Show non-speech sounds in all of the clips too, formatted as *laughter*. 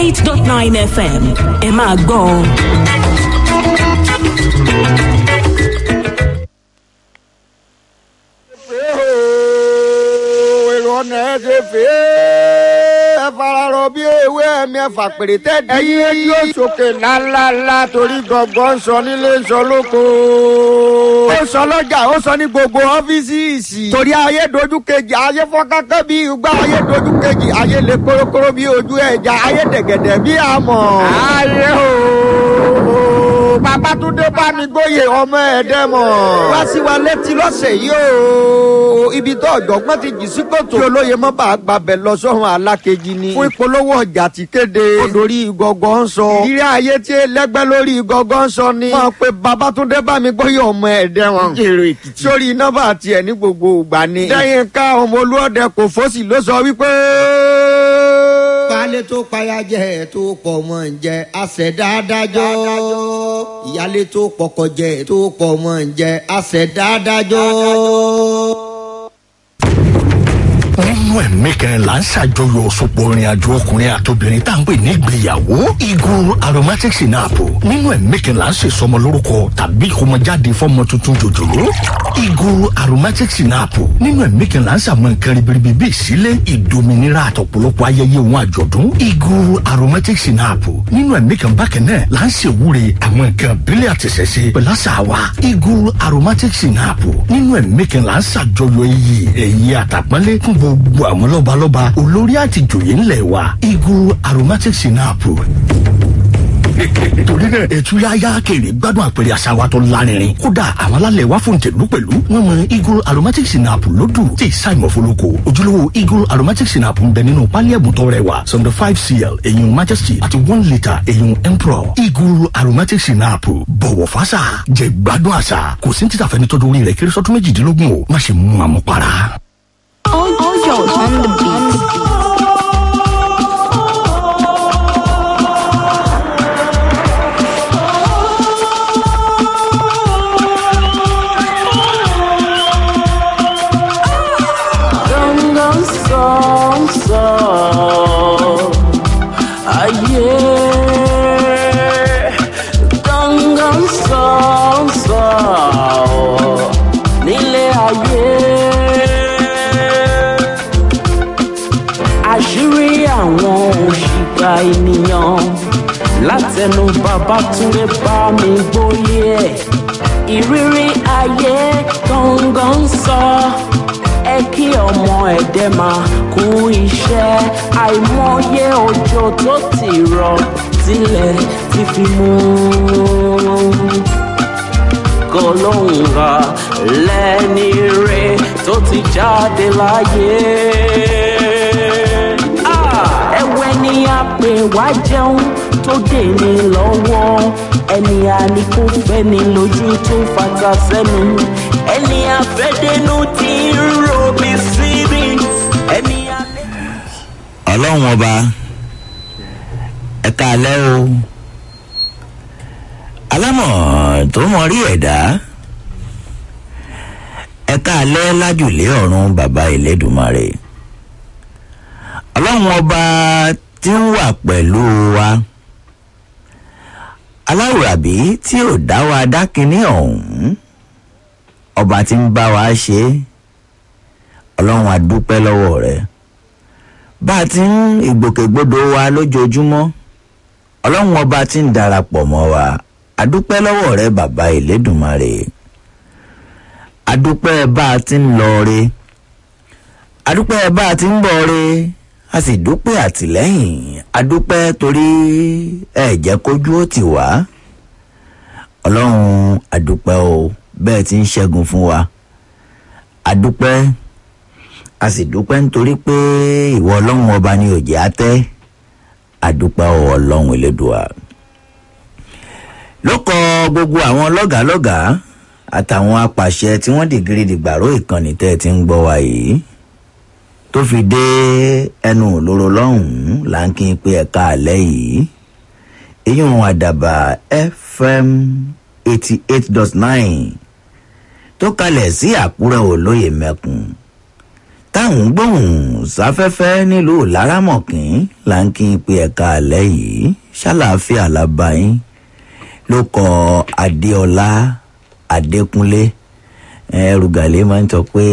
eight fm ẹ máa gbọ́ ọ. èrò ọ̀nà ẹ̀ ewé ẹ̀mí ẹ̀fà pèrè tẹ́tí. ẹyin ẹjí ó sókè ńláńláńlá torí ń sọ nílé ń sọ lóko. ó sọ lọ́jà ó sọ ní gbogbo ọ́fíìsì. torí ayé dojú kejì ayé fọ́nkákẹ́ bí igbá ayé dojú kejì ayé lè kórókóró bí ojú ẹja ayé dẹ̀gẹ̀dẹ̀ bí àmọ̀. ayé o babatunde bámigbóye ọmọ ẹ̀dẹ́mọ̀. wá sí wa létí lọ́sẹ̀ yìí o ibi tó ọ̀jọ̀gbọ́n ti jì sí kòtò. kí olóye mọ́ bá gbàbẹ̀ lọ sọ́run alákejì ni. fún ìpolówó ọjà ti kéde. olórí gọ́gọ́ ń sọ. ìrírí ayé tí lẹ́gbẹ́ lórí gọ́gọ́ ń sọ ni. wọ́n pe babatunde bámigbóye ọmọ ẹ̀dẹ́mọ̀. èrò èkìtì. sórí nọ́mbà tiẹ̀ ní gbogbo ìgbà ni. lẹ́yìn ká ọmọ olúọdẹ kò fọ́sì ló sọ wípé baálé tó payájẹ tó pọ̀ mọ́ ń jẹ àṣẹ̀dá adájọ́ ìyálé tó pọkọ jẹ tó pọ̀ mọ́ ń jẹ àṣẹ̀dá adájọ́. Nínú ẹ̀mí kẹrin là ń ṣàjọyọ̀ òṣùpọ̀ ìrìn àjò ọkùnrin àtobìnrin tá à ń pè ní ìgbéyàwó. Eagle aromatic sinapu nínú ẹ̀mí kẹrin là ń ṣe sọmọ lórúkọ tàbí ìkómọjáde fọmọ tuntun jòjòló eagle aromatic sinapu nínú ẹ̀mí kẹrin là ń ṣàmọ nǹkan ribiribi bíi ìsílẹ̀ ìdominira àtọ̀pọ̀lọpọ̀ ayẹyẹ ohun àjọ̀dún. Eagle aromatic sinapu nínú ẹ̀mí kan bákan náà là ń ṣèwúre àwọn wa. Eagle aromatic sinapu nínú ẹ̀mí kan là ń ṣàjọyọ̀ iyì gbogbo àwọn lọ́balọ́ba olórí àti ìjòyè ńlẹ̀ wa eagle aromatic sinapu torí náà ẹtúyáyá kéré gbádùn àpẹẹrẹ àṣà wa tó lárinrin. Kódà àwọn alálẹ̀ wa fún tẹ̀lú pẹ̀lú wọn mọ eagle aromatic sinapu lódù tí ìsáìmọ̀ fọlọ́kọ ojúlówó eagle aromatic sinapu ń bẹ nínú pálí ẹ̀bùn tó rẹwà seventy five cl èyàn majesty àti one litre èyàn emperor. Eagle aromatic sinapu bọ̀wọ̀ fásà jẹ́ gbádùn àṣà. Kò sí ní títà fẹ́ni tọ́jú orí rẹ̀ kéré sọ́dún méjìdínlógún o má ṣe mú àmupara. Ojo on the beat. Babátúndé bá mi gbóyè ẹ̀ Ìrírí ayé gangan sọ. Ẹ kí ọmọ ẹ̀dẹ́ máa kú iṣẹ́. Àìmọye òjò tó ti rọ tilẹ̀ ti fi mú. Ra lẹ́ni rè tó ti jáde láyé. Ah, ẹ̀wẹ̀ ni a pè wá jẹun tó dé ní lọ́wọ́. Ẹni a ní kó fẹ́ ni lójú tó fata sẹ́nu ẹni àfẹ́dẹ́nu ti ń robi síbi ẹni a. ọlọ́run ọba ẹ̀ka alẹ́ o. Alámọ̀ tó mọ rí ẹ̀dá. Ẹ̀ka alẹ́ lájùlé ọ̀run bàbá ìlédùmarè ọlọ́run ọba tí ń wà pẹ̀lú wa aláwùrábí tí ò dá wa dákinní ọ̀hún. Ọba tí ń bá wa ṣe ọlọ́run adúpẹ́ lọ́wọ́ rẹ̀. Bá a ti ń ìgbòkègbodò wa lójoojúmọ́ ọlọ́run ọba tí ń darapọ̀ mọ́ wa adúpẹ́ lọ́wọ́ rẹ̀ bàbá ìlédùmarè adúpẹ́ bá a ti ń lọ re. Adúpẹ́ bá a ti ń bọ̀ re a sì dúpẹ́ àtìlẹ́yìn. Adúpẹ́ torí ẹ jẹ́ kójú ó ti wá. Ọlọ́run adúpẹ́ o. Bẹ́ẹ̀ ti ń ṣẹ́gun fún wa. Adúpẹ́ a sì dúpẹ́ nítorí pé ìwọ ọlọ́run ọba ni òjì àtẹ́ adúpẹ́ o ọlọ́run elédùà. Lókọ gbogbo àwọn lọ́gàálọ́gàá àtàwọn apàṣẹ tí wọ́n dìgírí dìgbàró ìkànnì tẹ́ ẹ ti ń gbọ́ wa yìí tó fi dé ẹnu òlóró lọ́hùn-ún là ń kí n pé ẹ̀ka àlẹ́ yìí. Òun àdàbà fm eighty eight dot nine tó kalẹ̀ sí àkúrẹ́ olóyè mẹ́kùn táwọn gbóhùn sáfẹ́fẹ́ nílùú laramọ̀kín là ń kí n pe ẹ̀ka àlẹ́ yìí. Ṣàlàáfíà lábáyín ló kọ adéọlá adékúnlé ẹrùgàlè máa ń sọ pé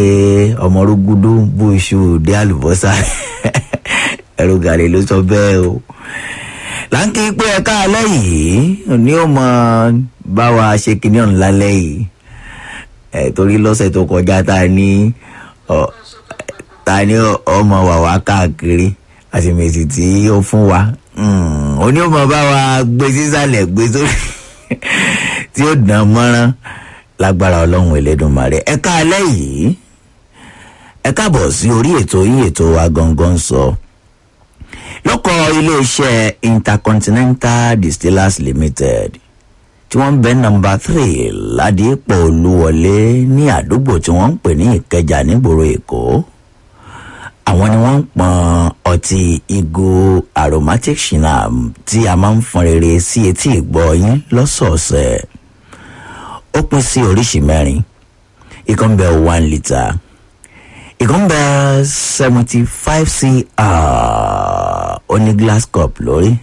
ọmọ rúgúdú bú iṣu dé àlùbọ́sà. *laughs* Ẹrùgàlè ló sọ bẹ́ẹ̀ o. N pe ẹ̀ka àlẹ́ yìí ní ó mọ bá wa ṣe kinní ọ̀hún lálẹ́ yìí. Ẹ̀ torí lọ́sẹ̀ tó kọjá tá a ní ọ̀ ta ni ọmọ wà wá káàkiri àṣemèsì tí ó fún wa. Oní ọmọ bá wa gbé sísàlẹ̀ gbé sórí *laughs* tí ó dán mọ́rán lágbára ọlọ́run ẹlẹ́dùnmarè ẹ káalẹ́ yìí. Ẹ káàbọ̀ sí orí ètò yín ètò wa gangan sọ. Lọ́kọ̀ iléeṣẹ́ intercontinental distillers limited tí wọ́n ń bẹ nọmba three ládìpọ̀ olúwọlé ní àdúgbò tí wọ́n ń pè ní ìkẹjà nígboro èkó. Àwọn ni wọ́n ń pọn ọtí igu aromatic shinam tí a máa ń fọn rere sí etí ìgbọ́ yín lọ́sọ̀ọ̀sẹ̀ ó pín sí oríṣìí mẹ́rin. Ìkan one litre ìkan bẹ seventy five cr. Ó ní glass cup lórí.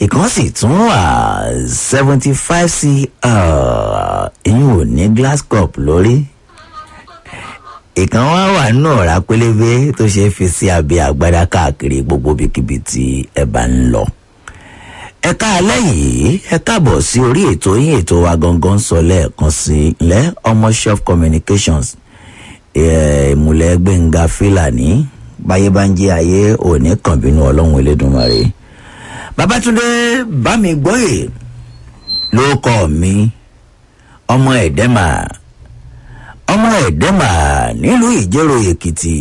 Ìkan sì tún wà seventy five cr. Ìyún ò ní glass cup lórí. Ìkan wá wà nínú ọ̀rá pélébé tó ṣe é fi sí abẹ́ àgbádá káàkiri gbogbo ibikíbi tí ẹ bá ń lọ. Ẹ káalẹ́ yìí. Ẹ káàbọ̀ sí orí ètò yín ètò wa gangan sọ lẹ́ẹ̀kan sí lẹ́ ọmọ chef communications ìmùlẹ̀ gbẹ̀ngà fìlàní báyé bá ń jẹ́ ayé òní kàn bínú ọlọ́run elédùnmarè. babatunde bámi gbọ́yè ló kọ́ mi. Ọmọ ẹ̀dẹ́mà. Ọmọ ẹ̀dẹ́mà nílùú ìjẹ́rò èkìtì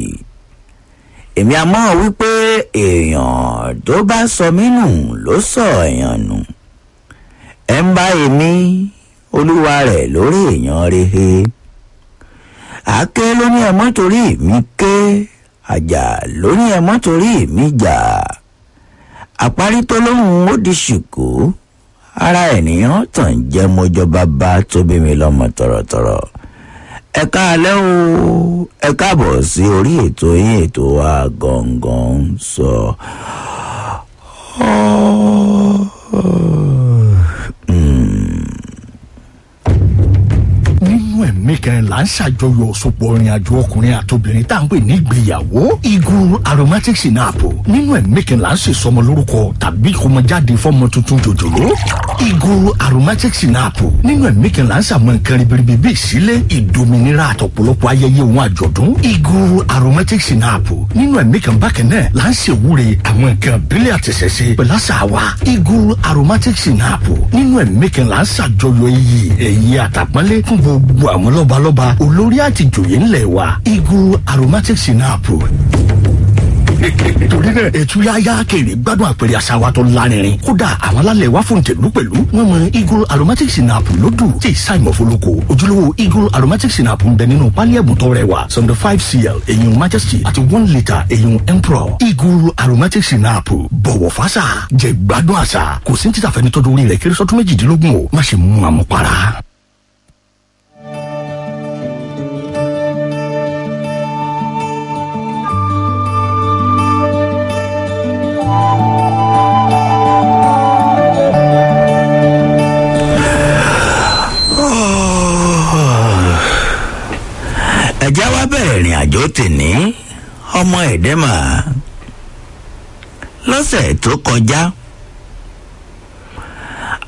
èmi a mọ̀ wípé èèyàn tó bá sọ mí nù ló sọ èèyàn nù. Ẹ ń bá èmi olúwa rẹ̀ lórí èèyàn rehe àáké ló ní ẹ̀mọ́ mi ké àjà ló ní ẹ̀mọ́ torí mi jà. Àparí tó lóhùn ó di ṣìkò ara ènìyàn tàn jẹ́ mọ́jọ́ bá tó bí mi lọ́mọ tọ̀rọ̀tọ̀rọ̀ ẹ káalẹ́ o ẹ káàbọ̀ sí orí ètò yín ètò wa gangan sọ. nínú ẹ̀mí kẹrin là ń ṣàjọyọ̀ òṣùpọ̀ ìrìn àjò ọkùnrin àtobìnrin tá à ń pè ní ìgbéyàwó. Eagle aromatic sinapo nínú ẹ̀mí kẹrin là ń ṣe sọmọ lórúkọ tàbí ìkọmọjáde fọmọ tuntun jòjòló. Eagle aromatic sinapo nínú ẹ̀mí kẹrin là ń ṣàmọ nǹkan ribiribi bíi ìsílẹ̀ ìdòmìnira àtọ̀pọ̀lọpọ̀ ayẹyẹ òun àjọ̀dún. Eagle aromatic sinapo nínú ẹ̀mí kan bákan náà là ń ṣèwúre àwọn nǹkan ìbílẹ̀ àtẹ̀sẹ̀ṣe pẹ̀lú wa. Eagle aromatic sinapo nínú ẹ̀mí kan là ń ṣàjọyọ̀ iyì ẹ̀yẹ àtàpọ́nlé fún gbogbo lọ́balọ́ba olórí àti ìjòyè ńlẹ̀ wa eagle aromatic sinapo *laughs* torí náà ẹtúyáyá kéré gbádùn àpẹẹrẹ àṣà wa tó lárinrin. Kódà àwọn alálẹ̀ wa fún tẹ̀lú pẹ̀lú. Wọn mọ eagle aromatic sinapu lódù tí ìsáìmọ̀ fọlọ́kọ ojúlówó eagle aromatic sinapu ń bẹ nínú pálí ẹ̀bùn tó rẹwà. Sọ̀ndọ̀ five cl èyàn majesty àti one litre èyàn emperor. Eagle aromatic sinapu bọ̀wọ̀ fásà. Jẹ́ gbádùn àṣà. Kò sí títà fẹ́ni tọ́jú orí rẹ̀ kéré sọ́dún méjìdínlógún o. Má ṣe mú àmupara. Àjò tèní ọmọ ẹ̀dẹ́mà. Lọ́sẹ̀ tó kọjá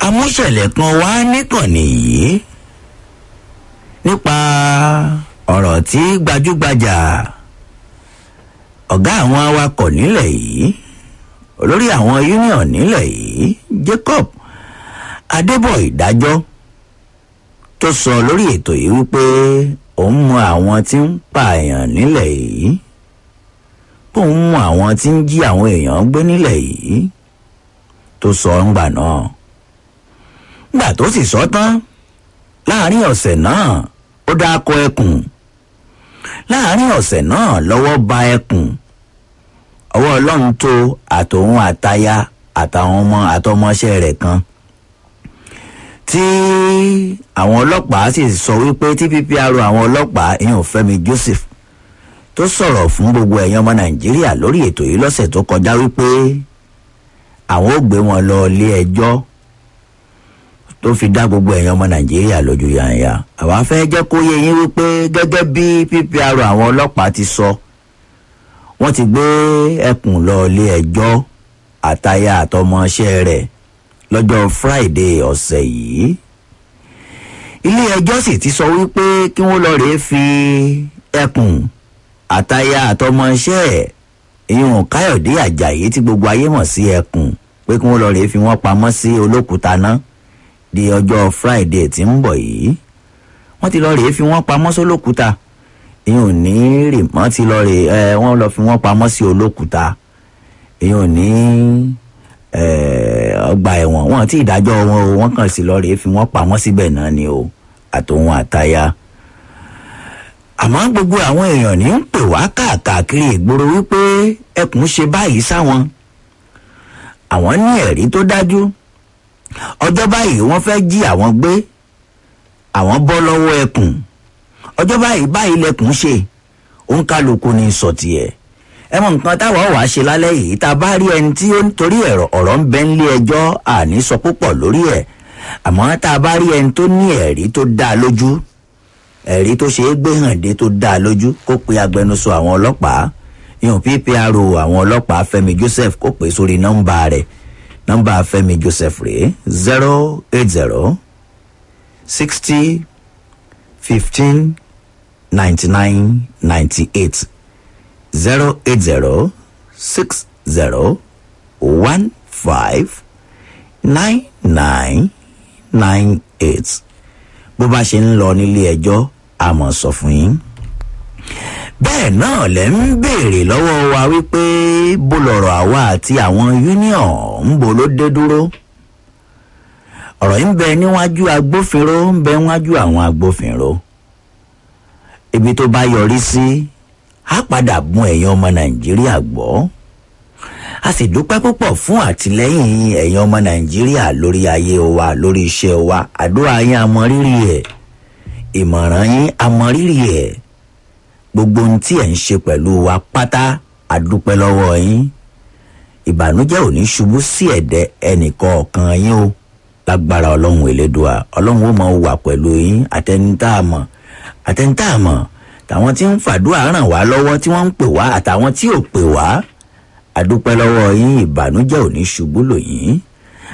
amúṣẹ̀lẹ̀ kan wá níkànnì yìí nípa ọ̀rọ̀ tí gbajúgbajà ọ̀gá àwọn awakọ̀ nílẹ̀ yìí olórí àwọn union nílẹ̀ yìí jacob adébọ̀ ìdájọ́ tó sọ lórí ètò yìí wípé òun mọ àwọn tí ń pààyàn nílẹ̀ yìí. Bóun mọ àwọn tí ń jí àwọn èèyàn gbé nílẹ̀ yìí tó sọ ńgbà náà. Ńgbà tó sì sọ tán láàárín ọ̀sẹ̀ náà ó dáko ẹkùn. Láàrin ọ̀sẹ̀ náà lọ́wọ́ ba ẹkùn. Ọwọ́ ọlọ́run tó àtòun àtaya àtàwọn ọmọ àtọmọṣẹ́ rẹ̀ kan tí àwọn ọlọ́pàá sì sọ wípé tí ppr àwọn ọlọ́pàá ìyẹn fẹ́mi joseph tó sọ̀rọ̀ fún gbogbo ẹ̀yàn ọmọ nàìjíríà lórí ètò yìí lọ́sẹ̀ tó kọjá wípé àwọn ò gbé wọn lọ ilé ẹjọ́ tó fi dá gbogbo ẹ̀yàn ọmọ nàìjíríà lójú yànyà. Àwa fẹ́ jẹ́ kó yé yín wípé gẹ́gẹ́ bí ppr àwọn ọlọ́pàá ti sọ wọ́n ti gbé ẹkùn lọ ilé ẹjọ́ àtayá àtọmọṣẹ́ rẹ̀ lọ́jọ́ friday ọ̀sẹ̀ yìí. Ilé ẹjọ́ sì ti sọ wípé kí wọ́n lọ rèé fi ẹkùn àtayá àtọmọṣẹ́ ìyún káyọ̀dé àjàyí tí gbogbo ayé mọ̀ sí ẹkùn pé kí wọ́n lọ rèé fi wọ́n pamọ́ sí olókùúta náà di ọjọ́ friday tí ń bọ̀ yìí. Wọ́n ti lọ rèé fi wọ́n pamọ́ sólókùúta ìyún ní rìmọ́ ti lọ rèé wọ́n lọ fi wọ́n pamọ́ sí olókùúta ìyún ní ọgbà ẹ̀wọ̀n. Wọn tí ìdájọ́ wọn o. Wọ́n kàn sí lọ rèé fi wọ́n pamọ́ síbẹ̀ náà ni o àtòun àtaya. Àmọ́ gbogbo àwọn èèyàn ní ń pè wá káàkiri ìgboro wípé ẹkùn ṣe báyìí sáwọn. Àwọn ní ẹ̀rí tó dájú. Ọjọ́ báyìí wọ́n fẹ́ jí àwọn gbé. Àwọn bọ́ lọ́wọ́ ẹkùn. Ọjọ́ báyìí báyìí lẹkùn ṣe. Kálukú ní sọ̀tì ẹ̀ ẹ mọ nǹkan táwọn wàá ṣe lálẹ́ yìí tá a bá rí ẹni tí ó ń torí ẹ̀rọ ọ̀rọ̀ ń bẹ́ ńlé ẹjọ́ àní sọ púpọ̀ lórí ẹ̀. Àmọ́ tá a bá rí ẹni tó ní ẹ̀rí tó dá lójú ẹ̀rí tó ṣe é gbé hàn dé tó dá lójú kó pe agbẹnusọ àwọn ọlọ́pàá. Ìhùn ppro àwọn ọlọ́pàá fẹ́mi joseph kó pè sórí nọ́mbà rẹ̀. Nọ́mbà fẹ́mi joseph rèé zero eight zero sixty fifteen ninety nine ninety eight zero eight zero six zero one five nine nine nine eight bó bá ṣe ń lọ nílé ẹjọ́ a mọ̀ sọ fún yín. bẹ́ẹ̀ náà lẹ́ ń béèrè lọ́wọ́ wa wípé bó lọ̀rọ̀ àwa àti àwọn union ń bo ló dé dúró. ọ̀rọ̀ yìí ń bẹ níwájú agbófinró ń bẹ níwájú àwọn agbófinró. ibi tó bá yọrí sí á padà mú ẹ̀yàn ọmọ nàìjíríà gbọ́. A sì dúpẹ́ púpọ̀ fún àtìlẹ́yìn ẹ̀yàn ọmọ nàìjíríà lórí ayé wa lórí iṣẹ́ wa. Àdúrà yín amọ̀rírì ẹ̀. Ìmọ̀ràn yín amọ̀rírì ẹ̀. Gbogbo ohun tí ẹ̀ ń ṣe pẹ̀lú wa pátá àdúpẹ́ lọ́wọ́ yín. Ìbànújẹ́ ò ní ṣubú sí ẹ̀dẹ̀ ẹnìkọ̀ọ̀kan yín o. Lágbára ọlọ́run elédùà ọlọ́run ó máa wà pẹ̀lú yín. Àtẹnitààmọ̀ àtẹnitààmọ̀ tàwọn tí ń fàdúrà ràn wá lọ́wọ́ tí wọ́n ń pè wá àtàwọn tí ò pè wá. Àdúpẹ́ lọ́wọ́ yín ìbànújẹ́ ò ṣubú lò yín.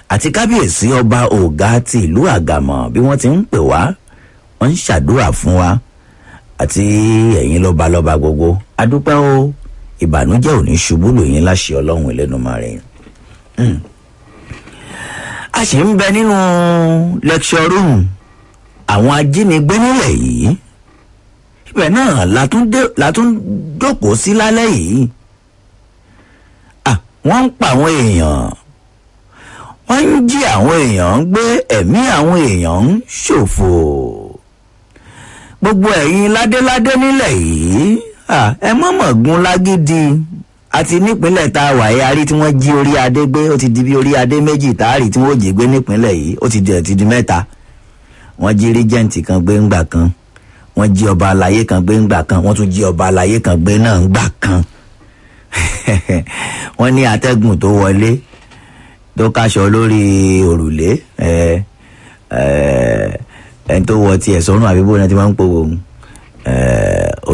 Àti kábíyèsí ọba ọ̀gá ti ìlú àgàmọ̀ bí wọ́n ti ń pè wá wọ́n ń ṣàdúrà fún wa. Àti ẹ̀yin lọ́balọ́ba gbogbo àdúpẹ́ o. Ìbànújẹ́ ò ní ṣubú lò yín láṣẹ ọlọ́run ẹlẹ́numárẹ̀ a sì ń bẹ nínú lecture room. Àwọn ajínigbé nílẹ̀ yìí ibẹ̀ náà látún jókòó sí lálẹ́ yìí. Wọ́n ń pa àwọn èèyàn. Wọ́n ń jí àwọn èèyàn ń gbé ẹ̀mí àwọn èèyàn ń ṣòfò. Gbogbo ẹ̀yin ládéládé nílẹ̀ yìí ẹ mọ̀mọ̀ gun lágídí. Àti nípínlẹ̀ tá a wà yìí a rí tí wọ́n jí orí adé gbé ó ti di bí orí adé méjì tá a rí tí wọ́n jí gbé nípínlẹ̀ yìí ó ti di mẹ́ta. Wọ́n jí rígẹ́ǹtì kan gbé ńgbà kan wọ́n jí ọba aláyé kan gbé ńgbà kan wọ́n tún jí ọba aláyé kan gbé náà ńgbà kan. *laughs* Wọ́n ní atẹ́gùn tó wọlé tó káṣọ lórí òrùlé ẹni tó wọ tiẹ̀ sọ́run àbíbó náà ti máa ń pòwò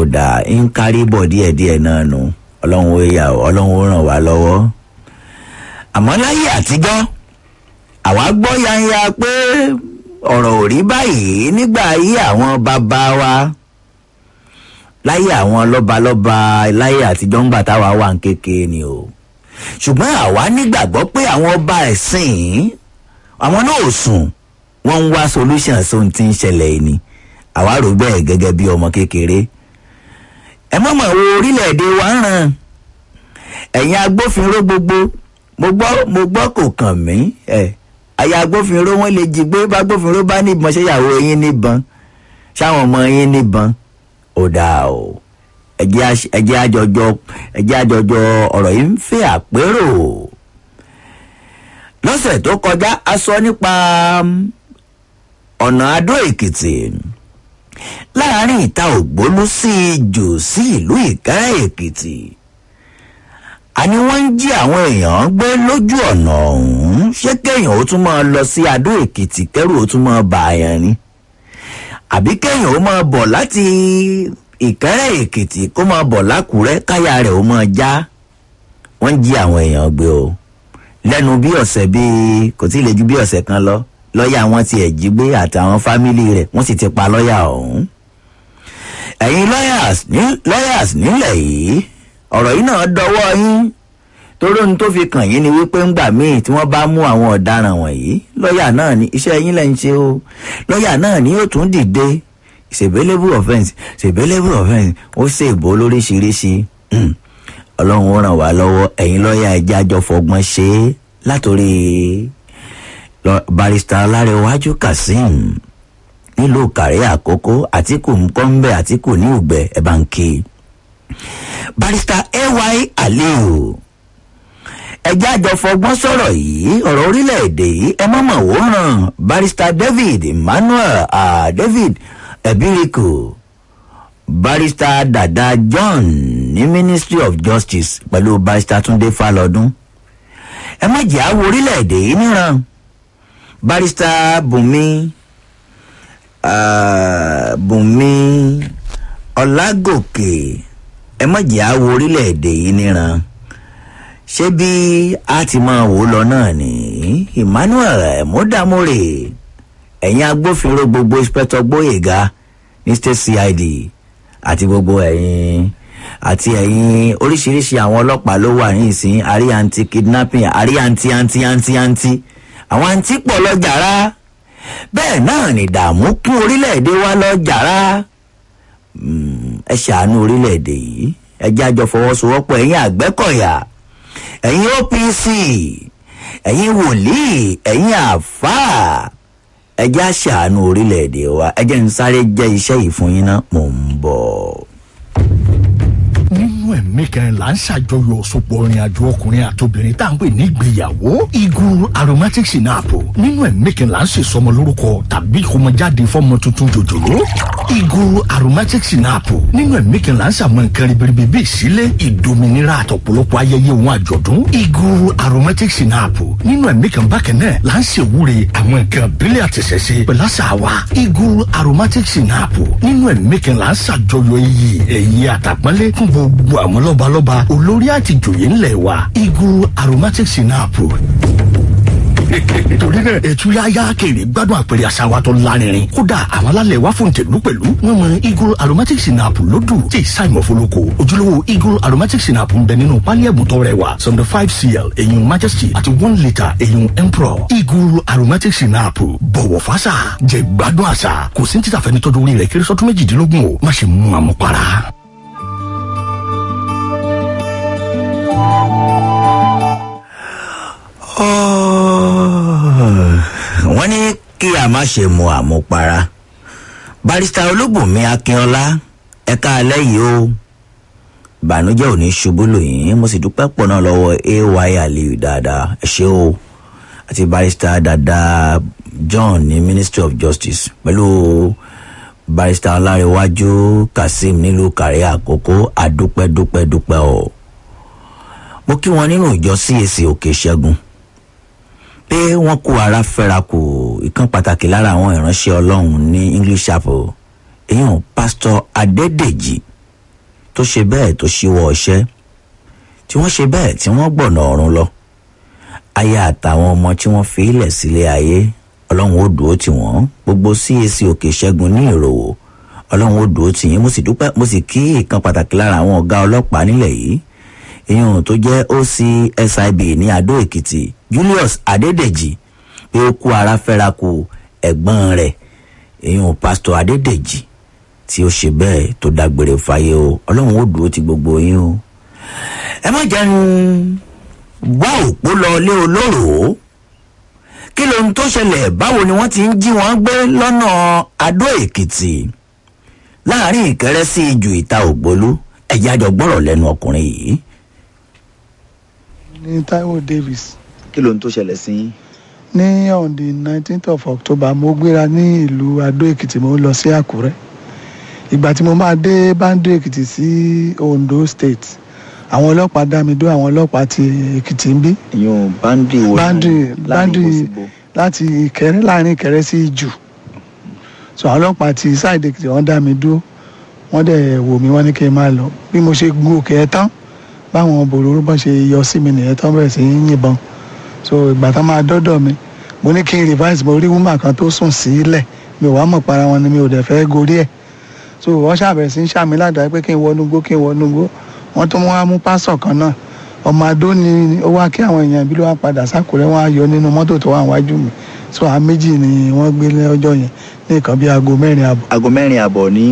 ọ̀dà ń kárí bọ̀ díẹ̀díẹ̀ náà nù. Ọlọ́run ó yà ọlọ́run ó ràn wá lọ́wọ́. Àmọ́ láyé àtijọ́ àwa gbọ́ yanya pé ọ̀rọ̀ ò rí báyìí nígbà ayé àwọn bàbá wa. Láyé àwọn lọ́balọ́ba láyé àtijọ́ ń gbà táwa wà ń kékeré ni o. Ṣùgbọ́n àwa nígbàgbọ́ pé àwọn ọba ẹ̀sìn àwọn náà ò sùn wọ́n ń wá solution sóhun tí ń ṣẹlẹ̀ ni. Àwa rò bẹ́ẹ̀ gẹ́gẹ́ bí ọmọ kékeré. Ẹ mọ̀mọ́ wo orílẹ̀-èdè wa ń ràn. Ẹ̀yin agbófinró gbogbo mo gbọ́ mo gbọ́ kò kàn mí. Ẹ̀ àyà agbófinró wọn lè jí gbé bá agbófinró bá níbọn ṣé ìyàwó yín níbọn ṣáwọn ọmọ yín níbọn ó dáa o. Ẹjẹ́ àjọjọ ẹjẹ́ àjọjọ ọ̀rọ̀ yìí ń fẹ́ àpérò. Lọ́sẹ̀ tó kọjá a sọ nípa ọ̀nà adó èkìtì. Láàrin ìta ògbólú sí ijò sí ìlú ìkẹ́rẹ́ èkìtì àní wọ́n ń jí àwọn èèyàn gbé lójú ọ̀nà ọ̀hún. Ṣé kéèyàn ó tún máa lọ sí adó èkìtì kẹ́rù ó tún máa bà àyàn ni? Àbí kéèyàn ó máa bọ̀ láti ìkẹ́rẹ́ èkìtì kó máa bọ̀ lákùrẹ́ káyà rẹ̀ ó máa já? Wọ́n ń jí àwọn èèyàn gbé o. Lẹ́nu bí ọ̀sẹ̀ bíi kò tí ì lè ju bí ọ̀sẹ̀ kan lọ lọ́ọ̀yà wọn ti ẹ̀ jí gbé àtàwọn fámìlì rẹ̀ wọ́n sì ti pa lọ́ọ̀yà ọ̀hún. Ẹ̀yin lawyers nílẹ̀ yìí ọ̀rọ̀ yìí náà dọwọ́ yín. Torí ohun tó fi kàn yín ni wípé ńgbà míì tí wọ́n bá mú àwọn ọ̀daràn wọ̀nyí lọ́ọ̀yà náà ní iṣẹ́ yín lẹ́ ń ṣe o. Lọ́ọ̀yà náà ni yóò tún dìde. Ṣèbélébù offence ṣèbélébù offence ó ṣèbó lóríṣiríṣi. Hmm. ọlọ́run ó ràn wá lọ́wọ́. Ẹ̀yin lọ́ọ̀yà ẹja jọ fọgbọ́n ṣe é látòrí barrister alárẹ̀wájú kazeem nílùú kàrí àkókò àtìkù ńkọ́ńbẹ́ àtìkù ní ùgbẹ́ ẹ̀ bá ń ké barrister ay aliu. Ẹjẹ́ àjọ fọgbọ́n sọ̀rọ̀ yìí ọ̀rọ̀ orílẹ̀-èdè yìí ẹ má mọ̀ wòran barrister david emmanuel ah, david ebiriko barrister dada john ní ministry of justice pẹ̀lú barrister túnde falọdún ẹ má jẹ́ àwọ orílẹ̀-èdè yìí níran. Barrister bùnmi ah, bùnmi ọlágòkè ẹ má jẹ́ àwọ orílẹ̀-èdè yìí níran. Ṣé bí a ti máa wò lọ náà ni? Emmanuel mọ́dàmọ́rè ẹ̀yin agbófinró gbogbo inspector gbóyèga ní state cid àti gbogbo ẹ̀yin àti ẹ̀yin oríṣiríṣi àwọn ọlọ́pàá ló wà ní ìsín àrí anti kidnapping àrí anti anti anti anti àwọn anti pọ̀ lọ jàrá. Bẹ́ẹ̀ náà ni ìdààmú kún orílẹ̀-èdè wa lọ jàrá ẹ ṣàánú orílẹ̀-èdè yìí. Ẹ jẹ́ àjọ fọwọ́sowọ́pọ̀. Ẹ̀yin àgbẹ́kọ̀yà ẹ̀yin opc ẹ̀yin wòlíì ẹ̀yin àfáà ẹ jẹ́ àṣàánú orílẹ̀-èdè wa. Ẹ jẹ́ ń sáré jẹ́ iṣẹ́ yìí fún yín náà mò ń bọ̀. Nínú ẹ̀mí kẹrin là ń ṣàjọyọ̀ òṣùpọ̀ ìrìn àjò ọkùnrin àtobìnrin tá à ń pè ní ìgbéyàwó. Eagle aromatic sinapo nínú ẹ̀mí kẹrin là ń ṣèsọmọ lórúkọ tàbí ìkómọjáde fọmọ tuntun jòjòló eagle aromatic sinapo nínú ẹ̀mí kẹrin là ń ṣàmọ nǹkan ribiribi bíi ìsílẹ̀ ìdominira àtọ̀pọ̀lọpọ̀ ayẹyẹ ohun àjọ̀dún. Eagle aromatic sinapo nínú ẹ̀mí kan bákan náà là ń ṣèwúre àwọn wa. Eagle aromatic sinapo nínú ẹ̀mí kan là ń ṣàjọyọ̀ iyì gbogbo àwọn lọ́balọ́ba olórí àti ìjòyè ńlẹ̀ wa eagle aromatic sinapo torí náà ètò yáyá kéré gbádùn àpẹẹrẹ àṣà wa tó lárinrin. Kódà àwọn alálẹ̀ wa fún tèlú pẹ̀lú. Wọn mọ eagle aromatic sinap lódù tí ìsáìmọ̀ fọlọ́kọ ojúlówó eagle aromatic sinap ń bẹ nínú pálí ẹ̀bùtọ̀ rẹ̀ wá sọ̀ndọ̀ five cl èyun majesty àti one litre èyun emperor. Eagle aromatic sinap bọ̀wọ̀ fásà. Jẹ́ gbádùn àṣà. Kò sí ní títà fẹ́ni tọ́jú orí rẹ̀ kéré sọ́tún méjìdínlógún o. Má ṣe mú àmupara. Wọ́n ní kí a má ṣe mu àmupara. Barista olúbùnmi akínọlá ẹ̀ka alẹ́ yìí o. Ìbànújẹ́ ò ní ṣubú lòyìn mo sì dúpẹ́ pọ̀ náà lọ́wọ́ ay aliyu dáadáa. Ẹ ṣé o. Àti barista dada john ní ministry of justice pẹ̀lú barista ọlárẹ̀wájú kazeem nílùú kárí àkókò àdúpẹ́ dúpẹ́ dúpẹ́ o. Mo kí wọn nínú ìjọ cac òkè ṣẹ́gun pé wọ́n kó ara fẹ́ra kù ìkan pàtàkì lára àwọn ìránṣẹ́ ọlọ́run ní english chapel èèyàn pásítọ̀ adédèjì tó ṣe bẹ́ẹ̀ tó ṣíwọ́ ọṣẹ́. Tí wọ́n ṣe bẹ́ẹ̀ tí wọ́n gbọ̀nà ọ̀run lọ. Aya àtàwọn ọmọ tí wọ́n fi ilẹ̀ sílé ayé. Ọlọ́run ó dúró tì wọ́n. Gbogbo cac òkè ṣẹ́gun ní ìròwò ọlọ́run ó dúró tì yín. Mo sì dúpẹ́ mo sì kí ìkan pàtàkì lára àwọn ọ̀gá ọlọ́pàá nílẹ̀ yìí. Èèyàn tó jẹ́ ocsib ní adó èkìtì julius adédèjì pé ó kú ara fẹ́ra kù ẹ̀gbọ́n rẹ̀ èèyàn pásítọ̀ adédèjì tí ó ṣe bẹ́ẹ̀ tó dágbére fáyé o. Ọlọ́run ó dúró ti gbogbo yín o. Ẹ má jẹ́ ń wá òpó lọ lé olóró. Kí lóhun tó ṣẹlẹ̀? Báwo ni wọ́n ti ń jí wọn gbé lọ́nà adó èkìtì? Láàrin ìkẹrẹ́ sí ijù ìta ògbólú. Ẹ̀jẹ̀ àjọ gbọ́rọ̀ lẹ́nu ọkùnrin yìí. ní taiwo davis kí ló ń tó ṣẹlẹ̀ sí yín. ní on the nineteenth of october mo gbéra ní ìlú adó èkìtì mo ń lọ sí àkúrẹ́. Ìgbà tí mo máa dé bando èkìtì sí ondo state àwọn ọlọ́pàá dá mi dó àwọn ọlọ́pàá ti èkìtì ń bí. Ìyún bandi wo bandi láàárín Kòsìbò. láti ìkẹrẹ láàárín ìkẹrẹ sí ìjù. So àwọn ọlọ́pàá ti ṣáìdì èkìtì wọ́n dá mi dúró. Wọ́n dẹ̀ wò mí wọ́n ní kí n máa lọ. Bí mo ṣe gun òkè ẹ̀ tán báwọn bòròró bọ́n ṣe yọ sí mi nìyẹn tán bẹ̀rẹ̀ sí í yìnbọn so ìgbà tán máa dọ́dọ̀ mi mo ní kí n revise mo rí woman kan tó sùn sílẹ̀. Mi ò wá mọ̀ para wọn ni mi ò dẹ̀ fẹ́ gorí ẹ̀. So wọ́n ṣàbẹ̀rẹ̀ sí í ṣàmì ládàá pé kí n wọnú gbó kí n wọnú gbó wọ́n tún wá mú pásọ̀ kan náà. Ọmọ adó ni ó wá kí àwọn èèyàn bí ló wá padà sákòrẹ́ wọn á yọ nínú mọ́tò tó wà wájú mi. So àwọn méjì ni wọ́n gbé lọ́jọ́ yẹn ní nǹkan bíi aago mẹ́rin àbọ̀. Aago mẹ́rin àbọ̀ ní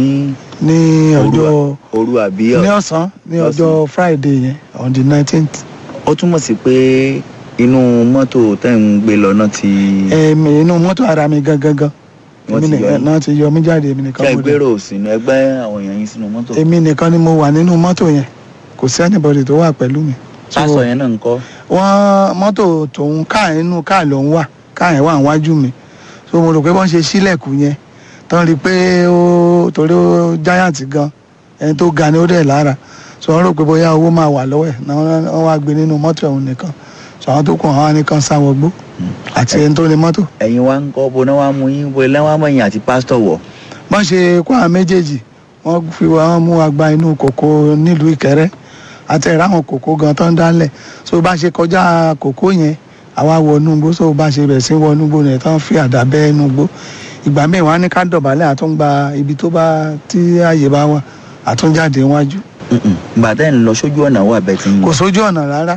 ní ọjọ́ òru àbí ní ọ̀sán ní ọjọ́ friday yẹn on the nineteenth. Ó túmọ̀ sí pé inú mọ́tò tẹ́ ń gbé lọ náà ti ẹ̀mí inú mọ́tò ara mi gangan gan. Èmi nìkan náà ti yọ mí jáde èmi nìkan mo dé. gbèrò sínú ẹgbẹ́ àwọn èèyàn yín sínú mọ́tò? Èmi nìkan ni mo wà nínú mọ́tò yẹn. Kò sí anybody tó wà pẹ̀lú mi. So, pásọ yẹn náà ń kọ́? wọ́n mọ́tò tòun káà inú káà ló ń wà. Káà yẹn wà níwájú mi. So mo rò pé wọ́n ṣe sílẹ̀kùn yẹn tán rí i pé ó torí ó giant gan. Ẹni tó ga ni ó dẹ̀ lára. So wọ́n rò pé bóyá owó máa wà lọ́wọ́ ẹ̀. Náà wọ́n wá gbé nínú mọ́tò ọ̀hún nìkan àwọn tó kù àwọn nìkan sáwọ́ gbó àti ẹni tó ní mọ́tò ẹ̀yin wá ń kọ́ bo náà wá mú yín bo lẹ́wọ̀n mọ̀ yín àti pásítọ̀ wọ̀. Wọ́n ṣe kó àwọn méjèèjì. Wọ́n fi wọ́n mú wa gba inú kòkó nílùú ìkẹrẹ́. Àti ẹ̀rọ àwọn kòkó gan tó ń dálẹ̀ so bá ṣe kọjá kòkó yẹn àwa wọnú gbó so bá ṣe bẹ̀rẹ̀ sí wọnú gbó yẹn tán fi àdá bẹ́ inú gbó ìgbà míì wọ́n á ní ká dọ̀bálẹ̀ àtúngba ibi tó bá tí ààyè bá wà àtúnjáde wájú ìgbà tẹ́ ń lọ sójú ọ̀nà wà bẹ́ẹ̀ ti ń kò lọ sójú ọ̀nà rárá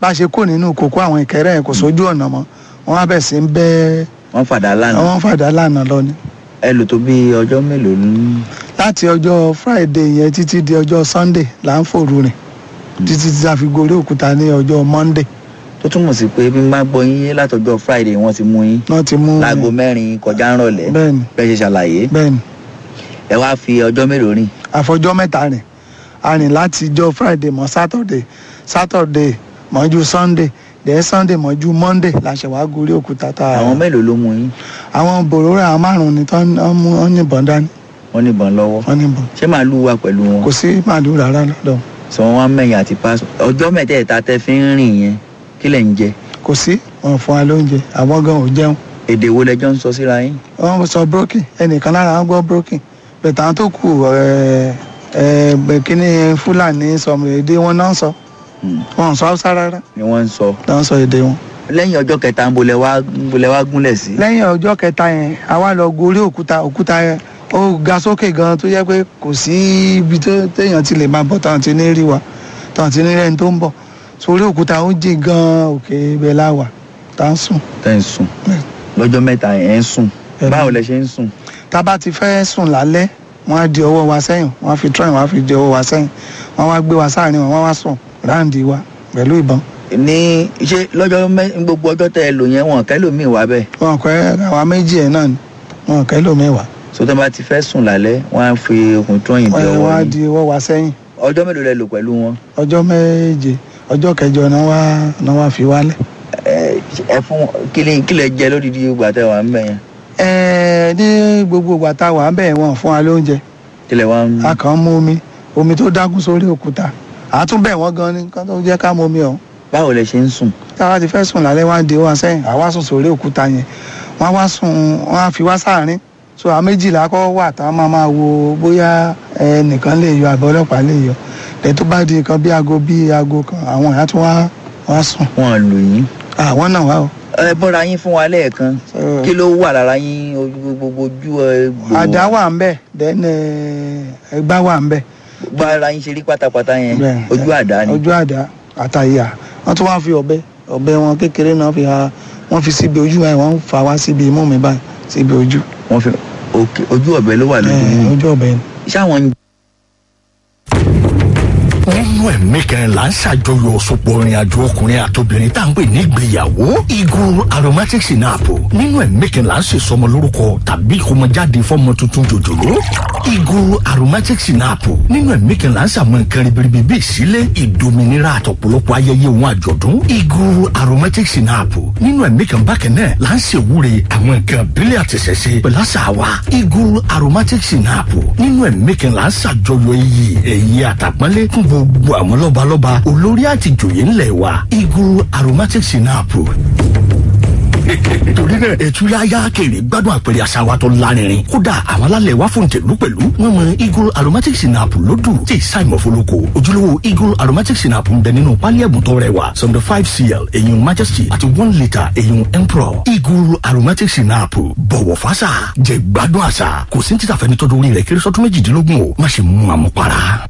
bá ṣe kó nínú kòkó àwọn ìkẹrẹ́ yẹn kò sójú ọ̀nà mọ́ wọ́n á bẹ̀ sí ń bẹ́ wọ́n fàdá lánàá. Wọ́n fàdá lánàá lọ ni. Ẹ lò tó bí ọjọ́ mélòó ní láti ọjọ́ friday yẹn títí di ọjọ́ sunday là ń fòru rìn títí tí a fi gorí òkúta ní ọjọ́ monday. Tó túmọ̀ sí pé bí bá gbọ́ yín látọjọ́ friday wọ́n ti mú yín. Náà ti mú láago mẹ́rin kọjá ń rọ̀lẹ́. Bẹ́ẹ̀ni bẹ́ẹ̀ ṣe ṣàlàyé. Bẹ́ẹ̀ni ẹ wá fi ọjọ́ mélòó rìn? Àfọjọ́ mẹ́ta rìn. A rìn láti ọjọ́ friday mọ́ saturday. Saturday mọ́jú sunday then sunday mọ́jú monday la ṣe wá gorí òkúta tá a àwọn mélòó ló mú yín? Àwọn bòróró àwọn márùn-ún ni tán mú wọ́n níbọn dání. Wọ́n níbọn lọ́wọ́. Wọ́n níbọn ṣé màálù wà pẹ̀lú wọn? Kò sí màálù rárá lọ́dọ̀ sọ wọn mẹ́yìn àti pásọ ọjọ́ mẹ́tẹ̀ẹ̀ta tẹ́ fi ń rìn yẹn kí lẹ̀ ń jẹ? Kò sí wọn fún wa lóúnjẹ àwọn gan ò jẹun. Èdè wo lẹjọ́ ń sọ síra yín? Wọ́n sọ broken ẹnìkan lára wọn gbọ́ broken. Bẹ̀tẹ̀ àwọn tó kù kíní fúlàní sọmọ èdè wọn náà sọ wọn sọ haúsá rárá. Ni wọ́n ń sọ ń sọ èdè wọn. lẹ́yìn ọjọ́ kẹta ń bolẹ̀ wá bolẹ̀ wá gúnlẹ̀ sí. Lẹ́yìn ọjọ́ kẹta yẹn a wá lọ gorí òkúta. Òkúta yẹn ó ga sókè gan tó yẹ pé kò sí ibi téèyàn ti lè máa bọ̀ táwọn ti ní rí wa táwọn ti ní rẹ́ni tó ń bọ̀. Sórí òkúta ó jìn gan òkè ibẹ̀ láwà tá ń sùn. tẹ́ ń sùn. Lọ́jọ́ mẹ́ta yẹn ń sùn. Báwo lẹ ṣe ń sùn? Tá a bá ti fẹ́ sùn lálẹ́ wọ́n á di ọwọ́ wa sẹ́yìn. Wọ́n á fi trọ́ìn wọ́n á fi di ọwọ́ wa sẹ́yìn. Wọ́n á wá gbé wa sáàrin wọn wọ́n á wá sùn ráǹdì wa pẹ̀lú ìbọn. ní ṣé lọ́jọ́ gbogbo ọjọ́ tẹ́ ẹ lò yẹn wọn kẹ́lòmíì wá bẹ́ẹ̀? Wọn kọ́ àwa méjì ẹ̀ náà ni wọn kẹ́ lómìnira so tẹ́ bá ti fẹ́ sùn lálẹ́ wọ́n á fi okùn tó yìn wọ́n ọwọ́ á yín di ọwọ́ wa sẹ́yìn. Ọjọ́ mélòó lẹ lò pẹ̀lú wọn? Ọjọ́ méje ọjọ́ kẹjọ náà wá náà wá fi wálẹ̀. ẹ ẹ fún wọn kí lẹ jẹ lódìdí ìgbà tẹ́ wà ń bẹ̀ yẹn? Ẹ̀ẹ́ ní gbogbo ìgbà tá a wà ń bẹ̀ wọ́n fún wa lóúnjẹ. Kí lẹ wá ń a kàn ń mu omi omi tó dágún sórí òkúta àtúbẹ̀ wọ́n gan ni kán tó jẹ́ ká mu omi ọ̀hún. Báwo lẹ ṣe ń sùn? Táwa ti fẹ́ sùn lálẹ́ wá ń di wá sẹ́yìn. Àwa sùn sórí òkúta yẹn. Wọ́n wá sùn wọ́n á fi wá sáàrin so àwọn méjìlá kọ́ wà tá a máa máa wo bóyá ẹnìkan lè yọ àbí ọlọ́pàá lè yọ. Ẹ̀ tó bá di nǹkan bí aago bí aago kan àwọn ìyá tó wá wá sùn. Wọn lò yín. Àwọn náà wá o. ẹ bọ́ra yín fún wa lẹ́ẹ̀kan. Kí ló wà lára yín? Gbogbo ojú ẹ gbòò àdá wà ń bẹ̀ then ẹgbá wà ń bẹ̀ gbogbo ara yín ṣe rí pátápátá yẹn. Ojú àdá ni. Ojú àdá àtàyà. Wọ́n tún wá fi ọ̀bẹ ọ̀bẹ wọn kékeré náà fi ha wọ́n fi síbi ojú ẹ̀ wọ́n fà wá síbi imú mi báyìí síbi ojú. Wọ́n fi ojú ọ̀bẹ ló wà lójú yín. Ojú ọ̀bẹ ni. ṣáwọn ń nínú ẹ̀mí kẹrin là ń ṣàjọyọ̀ òṣùpọ̀ ìrìn àjò ọkùnrin àtobìnrin tá à ń pè ní ìgbéyàwó. Eagle aromatic sinapo nínú ẹ̀mí kẹrin là ń ṣèsọmọ lórúkọ tàbí ìkómọjáde fọmọ tuntun jòjòló eagle aromatic sinapo nínú ẹ̀mí kẹrin là ń ṣàmọ nǹkan ribiribi bíi ìsílẹ̀ ìdominira àtọ̀pọ̀lọpọ̀ ayẹyẹ òun àjọ̀dún. Eagle aromatic sinapo nínú náà là aromatic sinapo nínú àwọn lọ́balọ́ba olórí àti ìjòyè ńlẹ̀ wa eagle aromatic sinapo torí náà ẹtúyáyá kéré gbádùn àpẹẹrẹ àṣà wa tó lárinrin. Kódà àwọn alálẹ̀ wa fún tẹ̀lú pẹ̀lú. Wọn mọ eagle aromatic sinapù lódù tí ìsáìmọ̀ fọlọ́kọ ojúlówó eagle aromatic sinapù ń bẹ nínú pálí ẹ̀bùn tó rẹwà. Seventy five cl èyàn majesty àti one litre èyàn emperor. Eagle aromatic sinapù bọ̀wọ̀ fásà. Jẹ gbádùn àṣà. Kò sí títà fẹ́ni tọ́jú orí rẹ̀ kéré sọ́dún méjìdínlógún o. Má ṣe mú àmupara.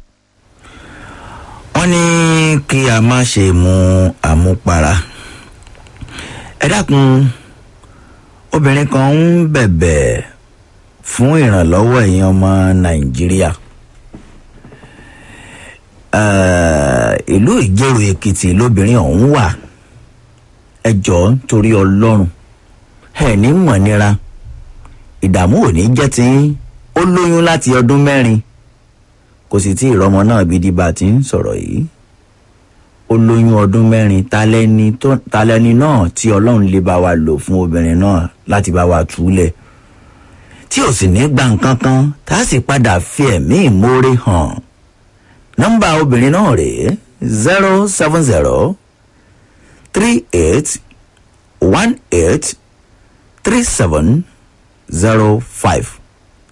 Wọ́n ní kí a má ṣe mu àmupara. Ẹ dákun obìnrin kan ń bẹ̀bẹ̀ fún ìrànlọ́wọ́ ẹ̀yin ọmọ nàìjíríà. Ìlú ìjẹ̀rò èkìtì lobìnrin ọ̀hún wà. Ẹ jọ̀ọ́ torí ọlọ́run. Ẹ ní mọ̀nira. Ìdààmú ò ní jẹ́ tí ó lóyún láti ọdún mẹ́rin kò sì tí ìrọmọ náà bí di bá ti ń sọ̀rọ̀ yìí. Ó lóyún ọdún mẹ́rin. Talẹ́ni náà tí ọlọ́run lè bá wa lò fún obìnrin náà láti bá wa túlẹ̀ tí ò sì ní gba nǹkan kan tá a sì padà fi ẹ̀mí ìmoore hàn. Nọ́mbà obìnrin náà rèé zero seven zero three eight one eight three seven zero five.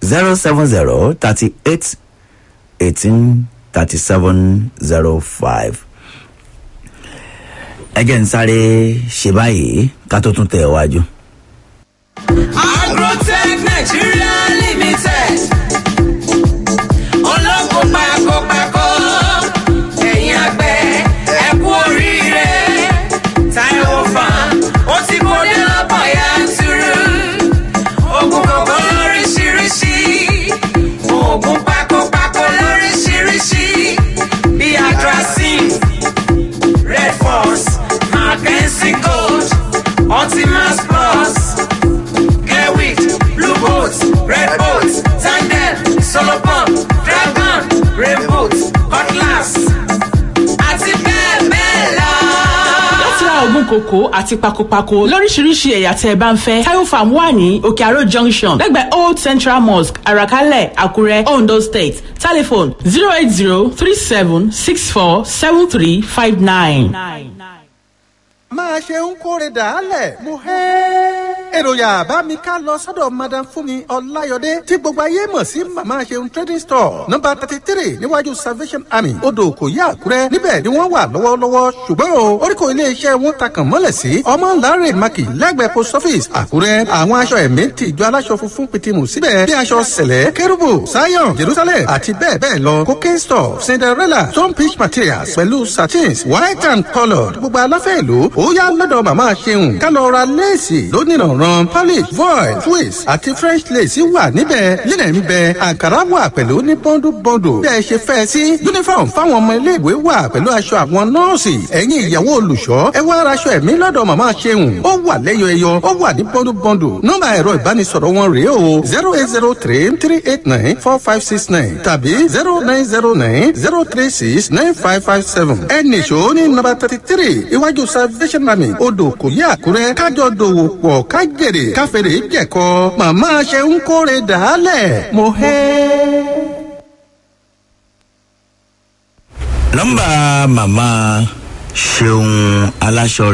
Zero seven zero thirty eight eighteen thirty seven zero five ẹ jẹ́ ń sáré ṣe báyìí ká tó tún tẹ̀ wájú. agrotech kòkó àti pakopako lóríṣiríṣi ẹ̀yà tẹ́ ẹ bá ń fẹ́ tayo farm wà ní òkè àrò junction lẹ́gbẹ̀ẹ́ old central mosque àràkálẹ̀ àkúrẹ́ ondo state telephone zero eight zero three seven six four seven three five nine. máa ṣe ń kóre dàálẹ̀ mo hẹ́. Èròyà bá mi ká lọ sọ́dọ̀ madam fúnmi ọláyọdé tí gbogbo ayé mọ̀ sí màmá ṣeun trading store. Nọmba thirty three níwájú salvation army odò kò yá àkúrẹ́. Níbẹ̀ ni wọ́n wà lọ́wọ́lọ́wọ́. Ṣùgbọ́n o oríkò iléeṣẹ́ wọn ta kàn mọ́lẹ̀ sí ọmọ láre maki lẹ́gbẹ̀ẹ́ post office àkúrẹ́. Àwọn aṣọ ẹ̀mí ti ìjọ aláṣọ funfun pitimu síbẹ̀ bí aṣọ sẹ̀lẹ̀ kérúbù zion jerusalem àti bẹ́ẹ̀ bẹ́ẹ̀ lọ. Store cinderella stone pitch materials pẹ̀lú satins white and coloured gbogbo aláfẹ́ ìlú ó yá màmá ṣeun. Ká lọ ra léèsì lónìrànràn polish voile swiss àti french lace wà níbẹ̀. Lílẹ̀ ń bẹ àǹkárá wà pẹ̀lú ní bọ́ndù bí ẹ ṣe fẹ́ sí uniform fáwọn ọmọ iléèwé wà pẹ̀lú aṣọ àwọn nọ́ọ̀sì. Ẹ̀yìn ìyàwó olùṣọ́ ẹ wá aṣọ ẹ̀mí lọ́dọ̀ màmá ṣeun ó wà lẹ́yọ ẹyọ ó wà ní bọ́ndù nọ́mbà ẹ̀rọ ìbánisọ̀rọ̀ wọn rèé o zero eight zero three three eight nine four five six nine tàbí zero nine zero nine zero three six nine five five seven. Ẹnì ṣó ní nọ́mbà thirty three iwájú salvation army odò kò yí àkúrẹ́. Kájọ dòwò pọ̀ ká jèrè káfèrè jẹ̀kọ. Màmá ṣe ń kóre dàálẹ̀. Mo hẹ́. nọ́mbà màmá ṣeun aláṣọ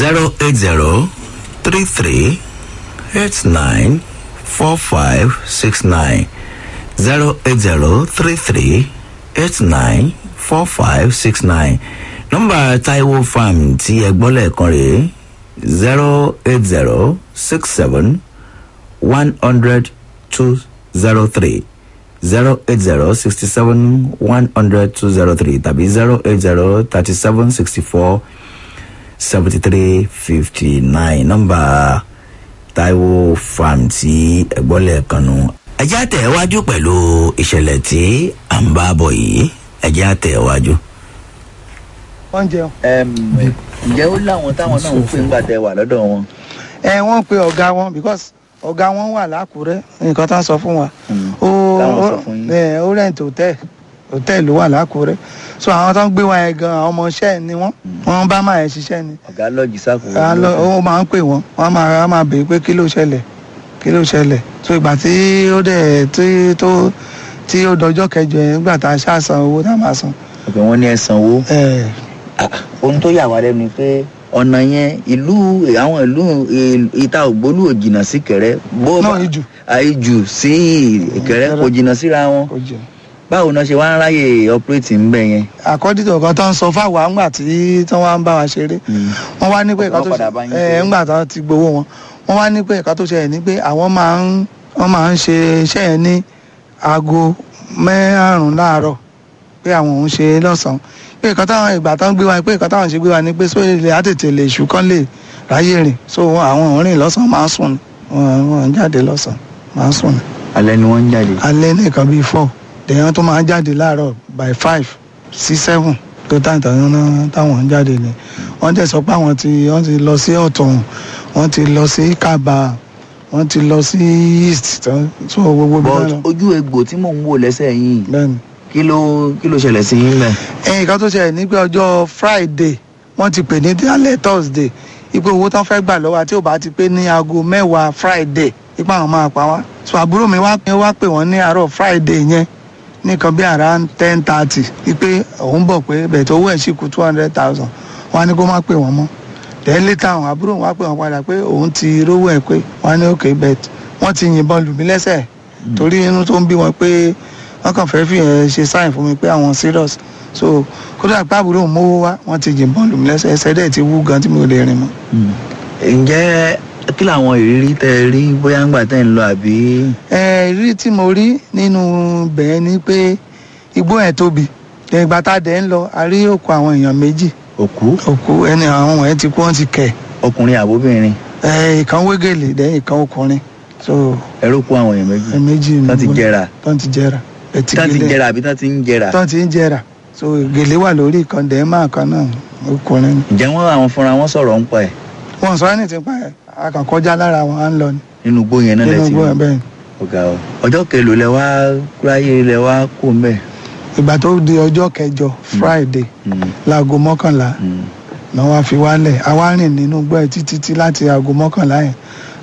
zero eight zero three three eight nine four five six nine. zero eight zero three three eight nine four five six nine. Nọ́mbà taiwo farm tí ẹ gbọ́ lẹ́ẹ̀kan rèé zero eight zero six seven one hundred two zero three zero eight zero sixty seven one hundred two zero three tàbí zero eight zero thirty seven sixty four seventy three fifty nine. Nọ́mbà taiwo farm tí ẹgbọ́n lẹ́ẹ̀kan nu ẹjẹ́ àtẹ̀wájú pẹ̀lú ìṣẹ̀lẹ̀ tí à ń bá bọ̀ yìí. Ẹjẹ́ àtẹ̀wájú. Jẹun. ǹjẹ́ ó láwọn táwọn náà ń pè ń gbàtẹ wà lọ́dọ̀ wọn. ẹ wọ́n pe ọ̀gá wọn because ọ̀gá wọn wà lákùrẹ́ nǹkan tá a sọ fún wa. Ó ẹ, ó hòtẹ́ẹ̀ hòtẹ́ẹ̀ ló wà lákùrẹ́ so àwọn tó ń gbé wa yẹn gan àwọn ọmọọṣẹ́ ni wọ́n. Wọ́n bá máa yẹn ṣiṣẹ́ ni. Ọ̀gá lọ́ọ̀jì lọ ó máa ń pè wọ́n. Wọ́n máa máa béèrè pé kí ló ṣẹlẹ̀? Kí ló ṣẹlẹ̀? So ìgbà tí ó dẹ̀ tí tó tí ó dọjọ́ kẹjọ yẹn nígbà tá a ṣáà san owó tá a máa san. ọ̀pẹ̀ wọn ní ẹ sanwó. Ohun tó yà wá lẹ́nu ni pé ọ̀nà yẹn ìlú àwọn ìlú ìta ògbólú ò jìnnà sí kẹrẹ. bó náà ìjù. ìjù sí ìkẹrẹ kò jìnnà síra wọn. báwo náà ṣe wá ń ráyè ọpírẹ́tì ń bẹ̀ yẹn. àkọ́dí tó nǹkan tó ń sọ fáwọn àgbà tí wọ́n bá wa ṣeré wọ́n wá ní pé ẹ̀ka tó ṣe ṣeré. ẹ̀ ńgbà tó ti gbowó wọn wọ́n wá ní pé ẹ̀ka tó ṣẹlẹ̀ ní pé àwọn máa ń wọ́n máa ń ṣe iṣẹ́ yẹn ní aago mẹ́rùn-ún láàárọ̀ pé àwọn òun ṣe lọ́sàn-án pé ẹ̀ka táwọn ìgbà ń gbé wa pé ẹ̀ka táwọn ṣe gbé wa ní pé sóyè lè àtètè lè ṣù kán lè ráyè rìn. So àwọn òun rìn lọ́sàn-án máa ń sùn ni. Wọ́n jáde lọ́sàn-án máa ń sùn ni. Alẹ́ ni wọ́n ń jáde. alẹ́ nìkan bíi four. Dèèyàn tó máa ń jáde láàárọ̀ by five sí seven. Tó táwọn táwọn ń jáde ni. Wọ́n dẹ̀ sọ pé àwọn ti wọ́n ti lọ sí ọ̀tún wọ́n ti lọ sí kaba wọ́n ti lọ sí east tó gbogbo bí wọ́n lọ. but ojú egbò tí mò ń wò lẹ́sẹ̀ yìí bẹ́ẹ̀ni. Kí ló kí ló ṣẹlẹ̀ sí yín bẹ́ẹ̀. ẹ̀yìn kan tó ṣẹlẹ̀ ní pé ọjọ́ friday wọ́n ti pè ní alẹ́ thursday ipò owó tán fẹ́ gbà lọ́wọ́ àti ò bá ti pé ní aago mẹ́wàá friday ipa àwọn máa pa wá. So àbúrò mi wá pè wọ́n ní àárọ̀ friday yẹn nìkan bí around ten thirty wípé òun bọ̀ pé bẹ̀tẹ̀ owó ẹ̀ sì kú two hundred thousand. Wọ́n á ní kó má pè wọ́n mọ́. Then later àwọn àbúrò wọn wá pè wọ́n padà pé òun ti rówó ẹ̀ pé wọ́n á ní okay bet wọ́n ti yìnbọn lù mí lẹ́sẹ̀. Torí inú tó ń bí wọn pé wọ́n kàn fẹ́ fi ẹ̀ ṣe sign fún mi pé àwọn serious so kódà pé àbúrò mówó wá wọ́n ti yìnbọn lù mí lẹ́sẹ̀ ẹsẹ̀ dẹ̀ ti wú gan tí mi ò lè rìn mọ́. ǹjẹ́ kí làwọn ìrírí tẹ rí bóyá ń gbà tẹ́ ń lọ àbí. ẹ rí tí mo rí nínú bẹ́ẹ̀ ni pé igbó ẹ̀ tóbi ìgbà tá a dẹ̀ ń lọ a rí òkú àwọn èèyàn méjì òkú. òkú ẹni àwọn wọ̀nyẹn ti kú wọ́n ti kẹ̀ ọkùnrin àbóbìnrin. ẹ ìkan wégèlè dẹ̀ ìkan ọkùnrin ẹrú kú àwọn èèyàn méjì. méjì tán ti jẹrà. tán ti ẹtì tán ti gèlè jẹrà àbí tán ti ń jẹrà. tán ti ń jẹrà. So gèlè wà lórí ìkan dẹ̀ máa kan náà ọkùnrin. Ǹjẹ́ wọ́n àwọn fúnra wọn sọ̀rọ̀ ń pa ẹ̀? Wọn sọ ẹni tí ń pa ẹ akànkọjá lára wọn à ń lọ ni. Nínú igbó yẹn náà nínú lẹ́tì igbó ẹ bẹ́ẹ̀ ni. ọ̀gá o. Ọjọ́ kẹlò lẹ wá kúráyé lẹ wá kó ń bẹ̀. ìgbà tó di ọjọ́ kẹjọ friday láago mọ́kànlá náà wá fi wálẹ̀ a wá rìn nínú gbọ́ ẹ̀ títí tí láti aago mọ́kànlá yẹn.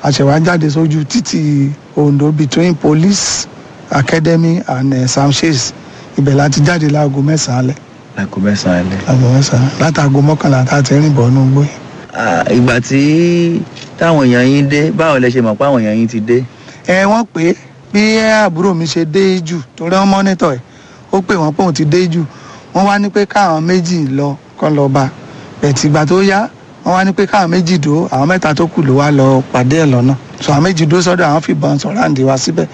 A ṣẹ̀ wá jáde sójú títì ondo between police academy and uh, samshes ibẹ̀ láti jáde láago mẹ́sàn-án alẹ́. Láago mẹ́sàn-án alẹ́. láago mẹ́sàn-án látàgò mọ́kànlá tá a ti rìn bọ̀ nínú. Ah, ìgbà tí táwọn èèyàn yín dé báwo lẹ ṣe mọ̀ pé àwọn èèyàn yín ti dé. ẹ wọ́n pè é. Bí àbúrò mi ṣe dé jù torí wọ́n mọ́nítọ̀ ẹ̀ ó pè wọ́n pé òun ti dé jù. Wọ́n wá ní pé káwọn méjì lọ kọ́ lọ bá. Bẹ̀tì ìgbà tó yá wọ́n wá ní pé káwọn méjì dó àwọn mẹ́ta tó kù ló wá lọ pàdé ẹ̀ lọ́nà. Sọ àwọn méjì dó sọ́dọ̀ àwọn fìbọn sọ̀rọ̀ àǹdí wá síbẹ̀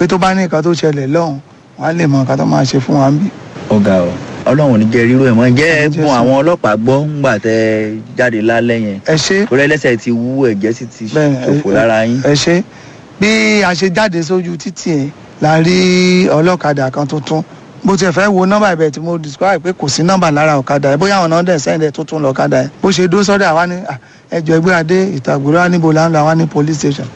pé tó bá ní nǹkan tó ṣẹlẹ̀ lọ́hùn wọ́n á lè mọ nǹkan tó máa ṣe fún wa ń bí. ọ̀gá o ọlọ́run ò ní jẹ́ rírú ẹ̀ mọ́. Ǹjẹ́ ẹ gun àwọn ọlọ́pàá gbọ́ ńgbà tẹ jáde lálẹ́ yẹn. ẹ ṣe torí ẹlẹ́sẹ̀ ti wú ẹ̀jẹ̀ sì ti ṣòfò lára yín. ẹ ṣe bí a ṣe jáde sójú títì ẹ la rí ọlọ́kadà kan tuntun. Bó tiẹ̀ fẹ́ wo nọ́mbà ibẹ̀ tí mo describe pé kò sí nọ́mbà lára ọ̀kadà ẹ bóyá àwọn náà dẹ̀ sẹ́ndẹ̀ tuntun lọ́kadà ẹ bó ṣe dó sọ́dọ̀ àwa ní "Ah, ẹjọ́ ẹgbẹ́ adé ìtàgbòrò wa níbo là ń lọ? Àwa ní police station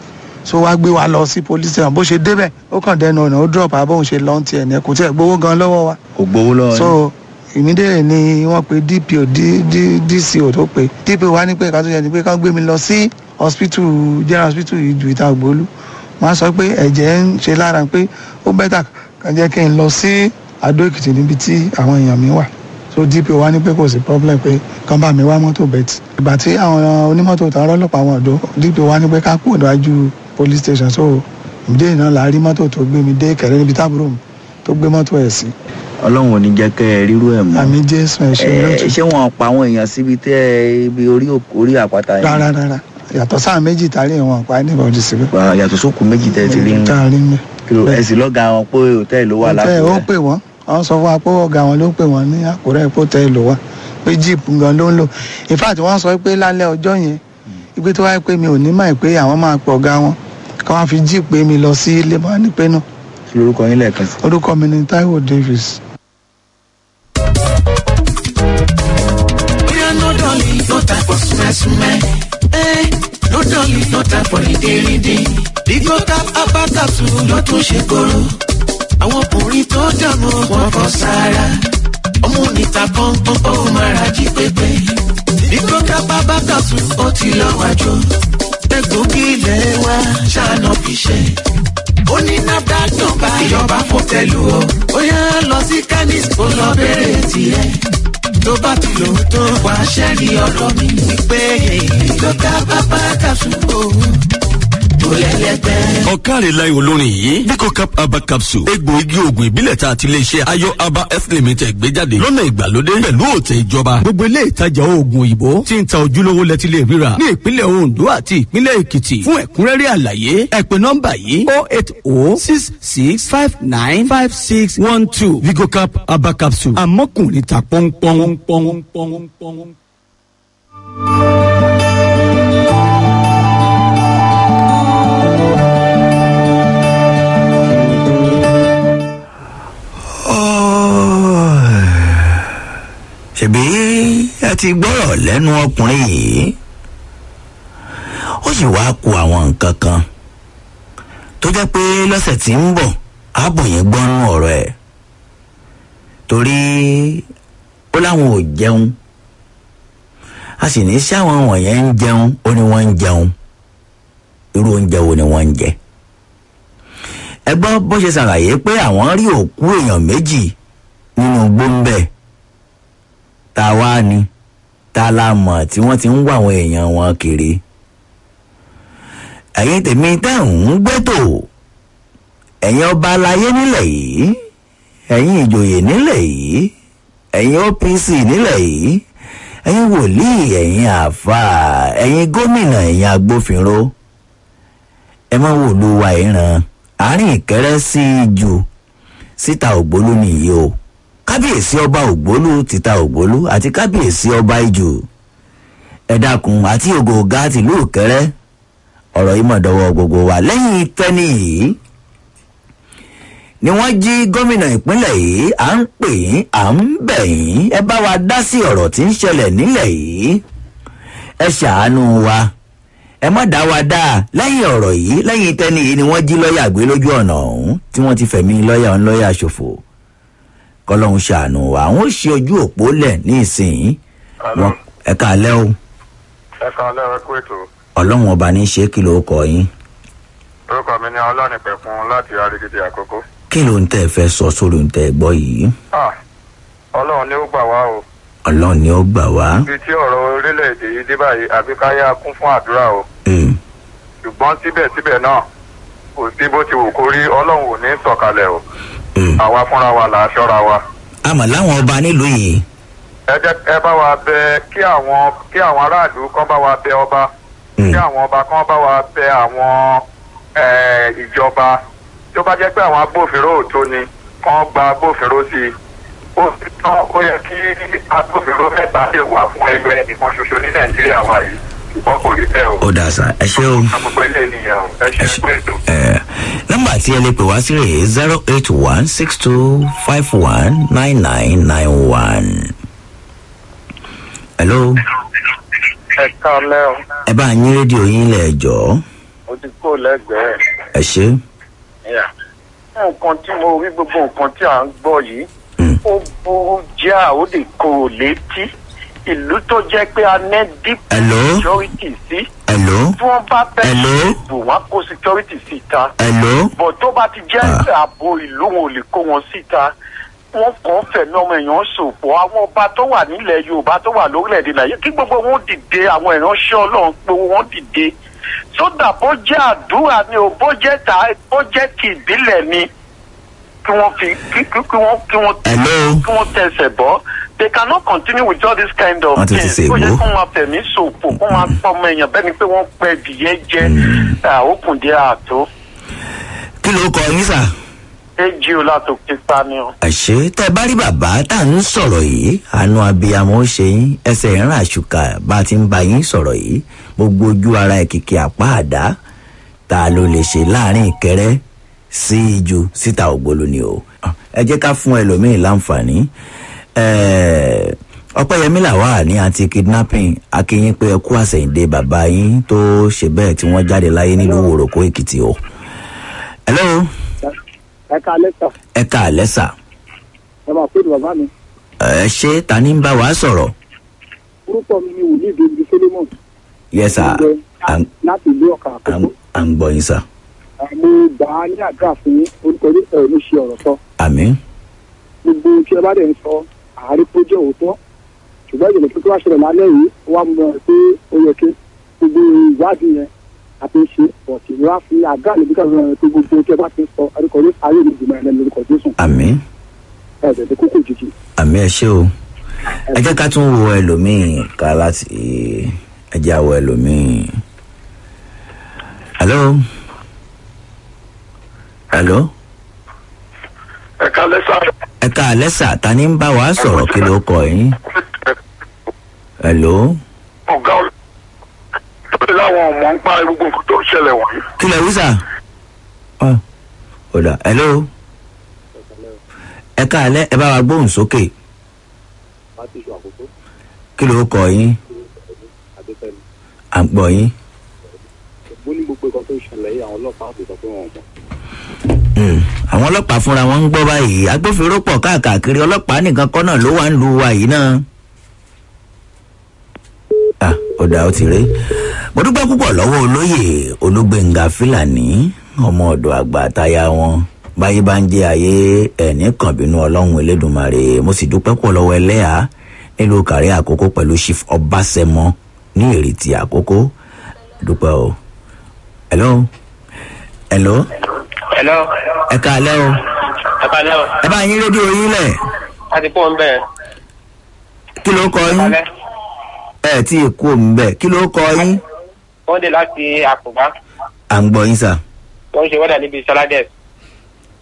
so wá gbé wa lọ sí police station. Bó ṣe débẹ̀ ó kàn dẹnu ọ̀nà ó drop àbóhùn ṣe lọ́n tiẹ̀ ní kò tiẹ̀ gbowó gan lọ́wọ́ wa. Kò gbowó lọ́wọ́ so ìmídìrè ni wọ́n pe dpo dco tó pe. Dpo wa ní pé ìka tó yẹ ni pé kán gbé mi lọ sí hospital general hospital ìjù ìta ògbólú. Wọ́n sọ pé ẹ̀jẹ̀ ń ṣe lára pé ó bẹ́tà kàn jẹ́ kí n lọ sí adó èkìtì níbi tí àwọn èèyàn mi wà. So dpo wa ní pé kò sí problem pé kán bá mi wá mọ́tò bẹ́ẹ̀tì ìgbà tí àwọn onímọ́tò tàn ọlọ́pàá wọn ọ̀dọ́ dpo wa ní pé ká kú ọ̀dájú police station. So ìmídìrè náà la rí mọ́tò tó gbé mi dé kẹ̀rẹ́ níbi táàbùrò mi tó gbé mọ́tò ẹ̀ sí. Ọlọ́run ò ní jẹ́ kẹ́ ẹ rírú ẹ̀ mọ́. àmì jésù ẹ ṣe Ẹ, lóòtú ṣé wọn pa àwọn èèyàn síbi tẹ ibi orí orí àpáta yẹn. rárá rárá. Yàtọ̀ sáà méjì tàrí ìwọ̀n pa anybody síbẹ̀. Ah, yàtọ̀ sókù méjì tẹ ti rí ń tá a rí kí ló ẹ sì wọn pé hòtẹ́ẹ̀lì ló wà tẹ ó pè wọ́n. Wọ́n sọ fún wa pé ọ̀gá wọn ló pè wọ́n ní àkúrẹ́ pé lò wá pé jíìpù gan ló ń lò. In fact wọ́n sọ pé lálẹ́ ọjọ́ yẹn ipe tó wáyé pé mi ò ní mọ̀ pé àwọn máa pọ̀ ọ̀gá wọn kí wọ́n fi jí pé mi lọ sí ilé máa ní pé náà kí lorúkọ yín lẹ́ẹ̀kan sí. orúkọ mi ni taiwo davis. bóyá lọ́dọ̀lì ló ta pọ̀ súnmẹ́súnmẹ́ ẹ́ lọ́dọ̀lì ló ta pọ̀ lédèrèdè dígbò ká abákàtú ló tún ṣe kóró àwọn ọkùnrin tó dààmú wọn kọ sára. Ọmọ níta pọ́npọ́n ó máa ra jí pépé. Dígbò ká abákàtú ó ti lọ wájú egbògi ilẹ̀ wa ṣáná fi ṣe ó ní nafdac nọmba ìjọba fòtẹ́lù o ó yá lọ sí chemist kó lọ bẹ̀rẹ̀ tiẹ̀ tó bá ti lò tó wàá ṣẹ́rí ọ̀rọ̀ mi wípé ló ká bàbá o tó lẹ́lẹ́gbẹ́. Ọ̀kàrẹ̀ láì olórin yìí bíkọ́ cap herbal capsule egbò igi oògùn ìbílẹ̀ tá a ti lè herbal health limited gbé jáde lọ́nà ìgbàlódé pẹ̀lú òtẹ̀ ìjọba. Gbogbo ilé ìtajà oògùn òyìnbó tí ń ta ojúlówó lẹ́tí lè ríra ní ìpínlẹ̀ ondo àti ìpínlẹ̀ èkìtì. Fún ẹ̀kúnrẹ́rẹ́ àlàyé ẹ pè nọ́mbà yìí oh eight oh six six five nine five six one two. Bíkọ́ cap herbal capsule àmọ́kùnrin ta pọ́npọ́n ṣèbí ẹ ti gbọ́rọ̀ lẹ́nu ọkùnrin yìí. Ó sì wá ku àwọn nǹkan kan. Tó jẹ́ pé lọ́sẹ̀ tí ń bọ̀ ààbò yẹn gbọ́nú ọ̀rọ̀ ẹ̀. Torí ó láwọn ò jẹun. A sì ní sáwọn wọ̀nyẹn ń jẹun ó ní wọ́n ń jẹun. Irú oúnjẹ wo ni wọ́n ń jẹ? Ẹ gbọ́ bó ṣe ṣàlàyé pé àwọn rí òkú èèyàn méjì nínú gbóńbẹ́ẹ̀ ta wá ni ta la mọ̀ tí wọ́n ti ń wá àwọn èèyàn wọn kiri. ẹ̀yin tèmi tẹ́ ń gbẹ́tò ẹ̀yin ọba aláyé nílẹ̀ yìí ẹ̀yin ìjòyè nílẹ̀ yìí ẹ̀yin opc nílẹ̀ yìí ẹ̀yin wòlíì ẹ̀yin àáfàá ẹ̀yin gómìnà ẹ̀yin agbófinró ẹ má wò ló ìran àárín ìkẹrẹ sí jù síta ògbólú nìyí o kábíyèsí ọba ògbólú títa ògbólú àti kábíyèsí ọba ìjù. Ẹ̀dàkùn àti ògògá tìlú kẹrẹ ọ̀rọ̀ yìí gbogbo wa. Lẹ́yìn tẹ́ni yìí ni wọ́n jí gómìnà ìpínlẹ̀ yìí à ń pè yín à ń bẹ̀ yín. Ẹ bá wa dá sí ọ̀rọ̀ tí ń ṣẹlẹ̀ nílẹ̀ yìí. Ẹ ṣàánú wa. Ẹ má dá wa dá. Lẹ́yìn ọ̀rọ̀ yìí lẹ́yìn tẹ́ni yìí ni wọ́n jí lọ́ọ̀yà gbé lójú ọ̀nà ọ̀hún tí wọ́n ti fẹ̀mí lọ́ọ̀yà ń lọ́ọ̀yà ṣòfò kọlọ́hún ṣàánú wa. Àwọn ò ṣe ojú òpó lẹ̀ ní ìsìn wọn ẹ̀ka alẹ́ o. Ẹ kan lẹ́rọ kú ètò. Ọlọ́run ọba ní í ṣe kí ló kọ yín? Orúkọ mi ní ọlọ́nìpẹ̀ fún láti arígidì àkókò. kí ló ń tẹ́ ẹ fẹ́ sọ sórí ń tẹ́ ẹ gbọ́ yìí? Ọlọ́run ni ó gbà wá o. Ọlọ́run ni ó gbà wá. Ibi tí ọ̀rọ̀ orílẹ̀-èdè yìí dé báyìí àfi ká yá kún fún àdúrà o. Ṣùgbọ́n síbẹ̀síbẹ̀ náà kò sí bó ti wù kó rí ọlọ́run ò ní sọ̀kalẹ̀ o àwa fúnra wa là á ṣọ́ra wa. àmọ̀ láwọn ọba nílùú yìí. Ẹ jẹ́ ẹ bá wa bẹ kí àwọn kí àwọn aráàlú kan bá wa bẹ ọba. Kí àwọn ọba kan bá wa bẹ àwọn ìjọba. Tó bá jẹ́ pé àwọn agbófinró òtó ni kán gba agbófinró sí i. Ó ti tán ó yẹ kí agbófinró mẹ́ta lè wà fún ẹgbẹ́ ẹnìkan ṣoṣo ní nàìjíríà wa yìí ṣùgbọ́n kò rí bẹ́ẹ̀ o. ó dà sá ẹ o. O ṣe ẹ nọ́mbà tí ẹ lè pè wá sí rèé zero eight one six two five one nine nine nine one. hello? Ẹ káalẹ́ o. Ẹ bá yín rédíò yín lẹ̀ jọ́ mo ti kó lẹ́gbẹ̀ẹ́. ẹ ṣe nǹkan tí mo rí gbogbo nǹkan tí à ń gbọ́ yìí ó já ó lè korò létí ìlú tó jẹ́ pé a ní deep security sí. Hello? Tí wọ́n bá fẹ́ ìbò wọn kó security síta. Hello? Bọ̀ tó bá ti jẹ́ ààbò ìlú wọn ò lè kó wọn síta wọ́n kàn fẹ̀mí ọmọ èèyàn ṣòfò. Àwọn ọba tó wà nílẹ̀ yorùbá tó wà lórílẹ̀‐èdè nàìjíríà kí gbogbo wọn dìde àwọn ìránṣẹ́ ọlọ́run pé wọ́n dìde. Sódà bó jẹ́ àdúrà ni o bó jẹ́ ta bó jẹ́ ti ìbílẹ̀ ni kí wọ́n fi kí wọ́n kí wọ́n tẹsẹ̀ bọ́ they cannot continue with all this kind of things. kó jẹ́ kó máa fẹ̀mí ṣòfò kó máa pọ̀ ọmọ èèyàn bẹ́ẹ̀ ni pé wọ́n pẹ́ ìdìyẹ jẹ́ àókùndé àtó kí ló kọ yín sà. éjì o látòkè pa ni o. àṣé tẹ bá rí bàbá tá à ń sọ̀rọ̀ yìí àánú abiyamọ ṣe yín ẹsẹ̀ ìrìn àṣùkà bá ti ń bá yín sọ̀rọ̀ yìí gbogbo ojú ara ẹ̀ kìkì àpá àdá ta ló lè ṣe láàárín ìkẹrẹ sí iju síta ògbólú ni o. Ẹ jẹ́ ká fún ẹlòmíín láǹfààní ọpẹ́yẹmí làwà ní anti kidnapping. Akínyìn pé ẹ kú àsẹ̀yìndé bàbá yín tó ṣe bẹ́ẹ̀ tí wọ́n jáde láyé nílùú òròkó èkìtì o. hello? Ẹ ká lẹ́sà ẹ ká àlẹ́ sà. Ẹ máa pè ní bàbá mi. Ẹ ṣé ta ni ń bá wa sọ̀rọ̀? Orúkọ mi ni wòlíì david solomon. Yẹ sà. Láti ìlú ọkà à ń- à ń gbọ́ yín sà. Mo gbà á ní àdúrà fún orúkọ ní ẹ ní ṣe ọ̀rọ̀ sọ. Àmì gbogbo tí ẹ bá dẹ̀ ń sọ àárí tó jẹ́ òótọ́. Ṣùgbọ́n ìjọba tó tó wá ṣẹlẹ̀ lálẹ́ yìí wá mọ̀ pé ó yẹ kí gbogbo ìwádìí yẹn àti ṣe ọ̀tí wá fi àdúrà níbi kan rẹ̀ pé gbogbo tí ẹ bá ti sọ ní ayé mi jùmọ̀ ẹ̀ lẹ́nu orúkọ jésù. Àmì ẹ̀ bẹ̀ tó kókò jìjì. àmì ẹ ṣé o. Ẹ jẹ́ ká tún wo ẹlòmíín ká láti ẹ jẹ́ àwọ̀ ẹlòmíín. hello? Hello ẹ ká lẹ́sà ẹ ká àlẹ́ sà ta ni ń bá wa sọ̀rọ̀ kí ló kọ yín. hello ọ̀gá olóòtú láwọn ọmọ ń pa gbogbo nǹkan tó ń ṣẹlẹ̀ wọ̀nyí. kí lẹ wí sà. Ọ, ó dà hello ẹ ká àlẹ́ ẹ bá wa gbóhùn sókè kí ló kọ yín à ń gbọ́ yín. mo ní gbogbo nǹkan tó ń ṣẹlẹ̀ yìí àwọn ọlọ́pàá àti pé wọn mọ̀. Mm, àwọn ọlọ́pàá fúnra wọn ń gbọ́ báyìí. Agbófinró pọ̀ káàkiri. Ọlọ́pàá nìkan kọ́ náà ló wà ń lu wa yìí náà. Ah, ó ti rí. Mo dúpẹ́ púpọ̀ lọ́wọ́ olóyè olúgbẹ̀ngà fúlàní ọmọ ọ̀dọ̀ àgbà àtayá wọn. Báyé bá ń jẹ́ ayé ẹ̀ní kan bínú ọlọ́run elédùnmarè mo sì dúpẹ́ pọ̀ lọ́wọ́ ẹlẹ́yà nílùú kàrí àkókò pẹ̀lú chief ọbaṣẹ́mọ ní èrètí àkókò. Dúpẹ́ o. hello hello? Hello. Ẹ káalẹ́ o Ẹ kalẹ́ o. ẹ bá yín rédíò yín lẹ̀ A ti kó ń bẹ̀. kí ló kọ yín ẹ tí ì kú òun bẹ́ẹ̀ kí ló kọ yín Wọ́n dé láti Àkùbá. à ń gbọ́ yín sà Wọ́n ń ṣe wọ́dà níbi Sọ́ládẹ̀.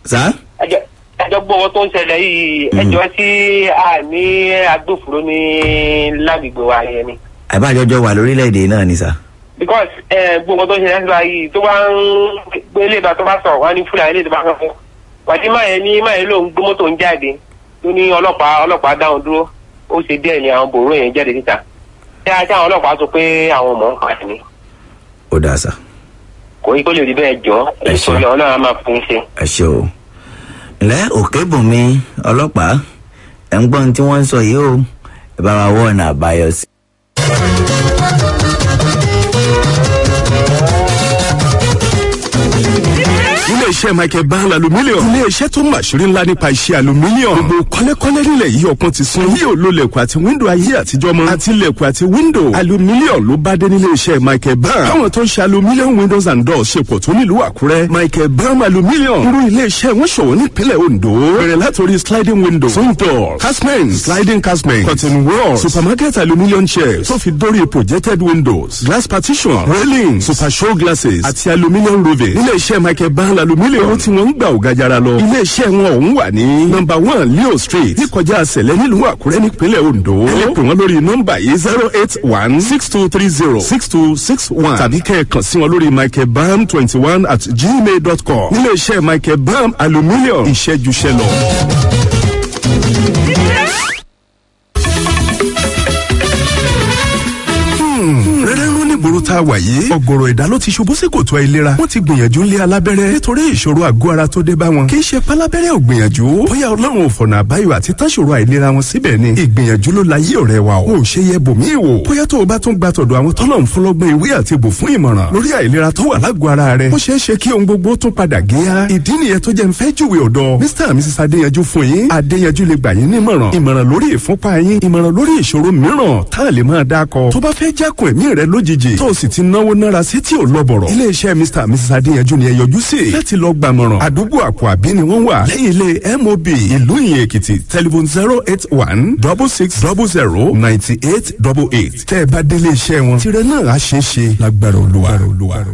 sà Ẹjọ́ ẹjọ́ gbọ́ owó tó ń ṣẹlẹ̀ yìí. Ẹjọ́ sí àmì agbófinró ní lágbègbè wa yẹn ni. àbájọjọ wà lórílẹ̀‐èdè náà ni sà Because ẹ gbogbo tó ń ṣẹlẹ̀ síra yìí tó bá ń gbé ilé ìgbà tó bá sọ̀ wá ní Fúlàní ilé ìgbà kan fún. Wàdí máyẹ̀ ní máyẹ̀ ló ń gbé mọ́tò ń jáde. Tó ní ọlọ́pàá ọlọ́pàá dáhùn dúró. Ó ṣe díẹ̀ ni àwọn bòró yẹn jáde síta. Ajá àwọn ọlọ́pàá sọ pé àwọn ọmọ ń pa ni? ó dáa sà Kò yí kó lè rí bẹ́ẹ̀ jọ. Ìṣòro ọlọ́run á máa fún un ṣe. ẹ ṣe o ǹlẹ́ òkèbùnmi ọlọ́pàá ẹ̀ ń gbọ́n tí wọ́n ń sọ yìí o ẹ bá wa wọ́ ọ̀nà àbáyọ sí. ilé iṣẹ́ michael bahl aluminium. Ilé iṣẹ́ tó mọ̀ ńlá nípa iṣẹ́ aluminium. Gbogbo kọ́lékọ́lé nílẹ̀ yìí ọ̀kan ti sun. Yìí ò lo lẹ̀kọ̀ àti wíńdò ayé àtijọ́ mọ́. Àti lẹ̀kọ̀ àti wíńdò. Aluminium ló bá dé nílé iṣẹ́ michael bahl káwọn tó ń ṣe aluminium windows and doors ṣe pọ̀ tó nílùú àkúrẹ́. Michael bahl aluminium. Irú ilé iṣẹ́ wọn ṣòwò nípínlẹ̀ ondo. Bẹ̀rẹ̀ látòrí sliding window sun door casement sliding casement curtain wall supermarket aluminium chairs tó fi dórí projected windows glass partition railing super show glasses àti aluminium roofing nílé iṣẹ́ michael bahl aluminium owó tí wọ́n ń gbà ò gajara lọ. Ilé iṣẹ́ wọn ọ̀hún wà ní number one leo street níkọjá sẹ̀lẹ̀ nílùú àkúrẹ́ nípínlẹ̀ ondo ẹ pè lórí nọ́mbà yìí zero eight one six two three zero six two six one tàbí kẹ́ ẹ kàn sí wọn lórí michael bahl twenty one at gmail dot com. Nílé iṣẹ́ michael bahl aluminium ìṣẹ́júṣẹ́ lọ. Tá a wà yìí. Ọ̀gọ̀rọ̀ ẹ̀dá ló ti ṣubú sí kòtò àìlera. Wọ́n ti gbìyànjú ńlé alábẹ́rẹ́. Nítorí ìṣòro àgọ́ ara tó dé bá wọn. Kì í ṣe pálábẹ́rẹ́ ò gbìyànjú. Bóyá ọlọ́run ò fọ̀nà àbáyọ àti tánṣòro àìlera wọn síbẹ̀ ni. Ìgbìyànjú ló la yí ọ̀rẹ́ wa o. Ò ṣe yẹ bòmíì wò. Bóyá tó o bá tún gba tọ̀dọ̀ àwọn tọ́lọ̀ ń fọlọ́gbọ́n ń a lè sì ti náwó nára sí tí ò lọ́bọ̀rọ̀. Iléeṣẹ́ mr and mrs adéyanjú ni ẹ yọjú sí. Láti lọ gbàmọ̀ràn àdúgbò àpò àbí ni wọ́n wà. Lẹ́yìn ilé mob ìlú ìyẹn èkìtì telephone zero eight one double six double zero ninety eight double eight. Tẹ́ ẹ bá délé iṣẹ́ wọn tirẹ̀ náà á ṣeé ṣe lágbára olúwa.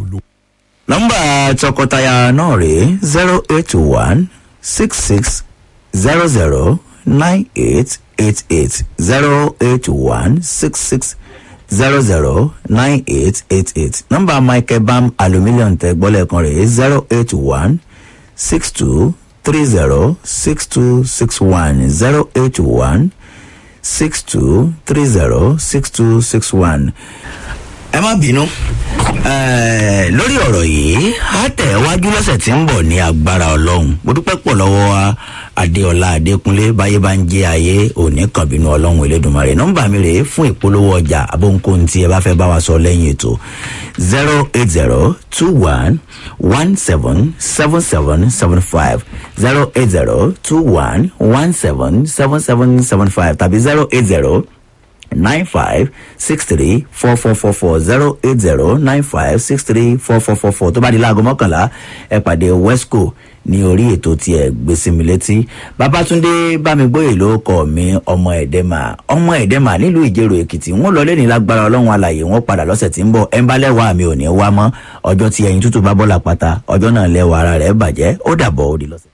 nọ́mbà tọkọtaya náà rèé zero eight one six six zero zero nine eight eight eight. Zero eight one six six zero zero nine eight eight eight nọ́mbà michael bam aluminium tẹ gbọ́lẹ̀ kan rèé zero eight one six two three zero six two six one zero eight one six two three zero six two six one. Ẹ má bínú. Lórí ọ̀rọ̀ yìí á tẹ̀ wájú lọ́sẹ̀ tí ń bọ̀ ní agbára ọlọ́run. Mo dúpẹ́ pọ̀ lọ́wọ́ adéọlá adékúnlé báyé bá ń jẹ́ ayé òní kan bínú ọlọ́run elédùnmarè nọ́mbà mi rèé fún ìpolówó ọjà abóńkóhun tí ẹ bá fẹ́ bá wa sọ lẹ́yìn ètò. Zero eight zero two one one seven seven seven seven five. Zero eight zero two one one seven seven seven seven five tàbí zero eight zero nine five six three four four four four zero eight zero nine five six three four four four four. Tó bá di láago mọ́kànlá ẹ pàdé wesco ní orí ètò tí ẹ gbèsè mi létí. Babatunde bámigbóyè ló kọ mi ọmọ ẹdẹmà. Ọmọ ẹdẹmà nílùú ìjẹrò èkìtì. Wọn lọ lẹni lágbára ọlọrun alàyè wọn padà lọsẹ tí ń bọ. Ẹ ń bá lẹwà mi ò wá mọ. Ọjọ tí ẹyin tútù bá bọ́lá pátá ọjọ náà lẹwà ara rẹ bàjẹ́. Ó dàbọ̀ ó di lọ́sẹ̀.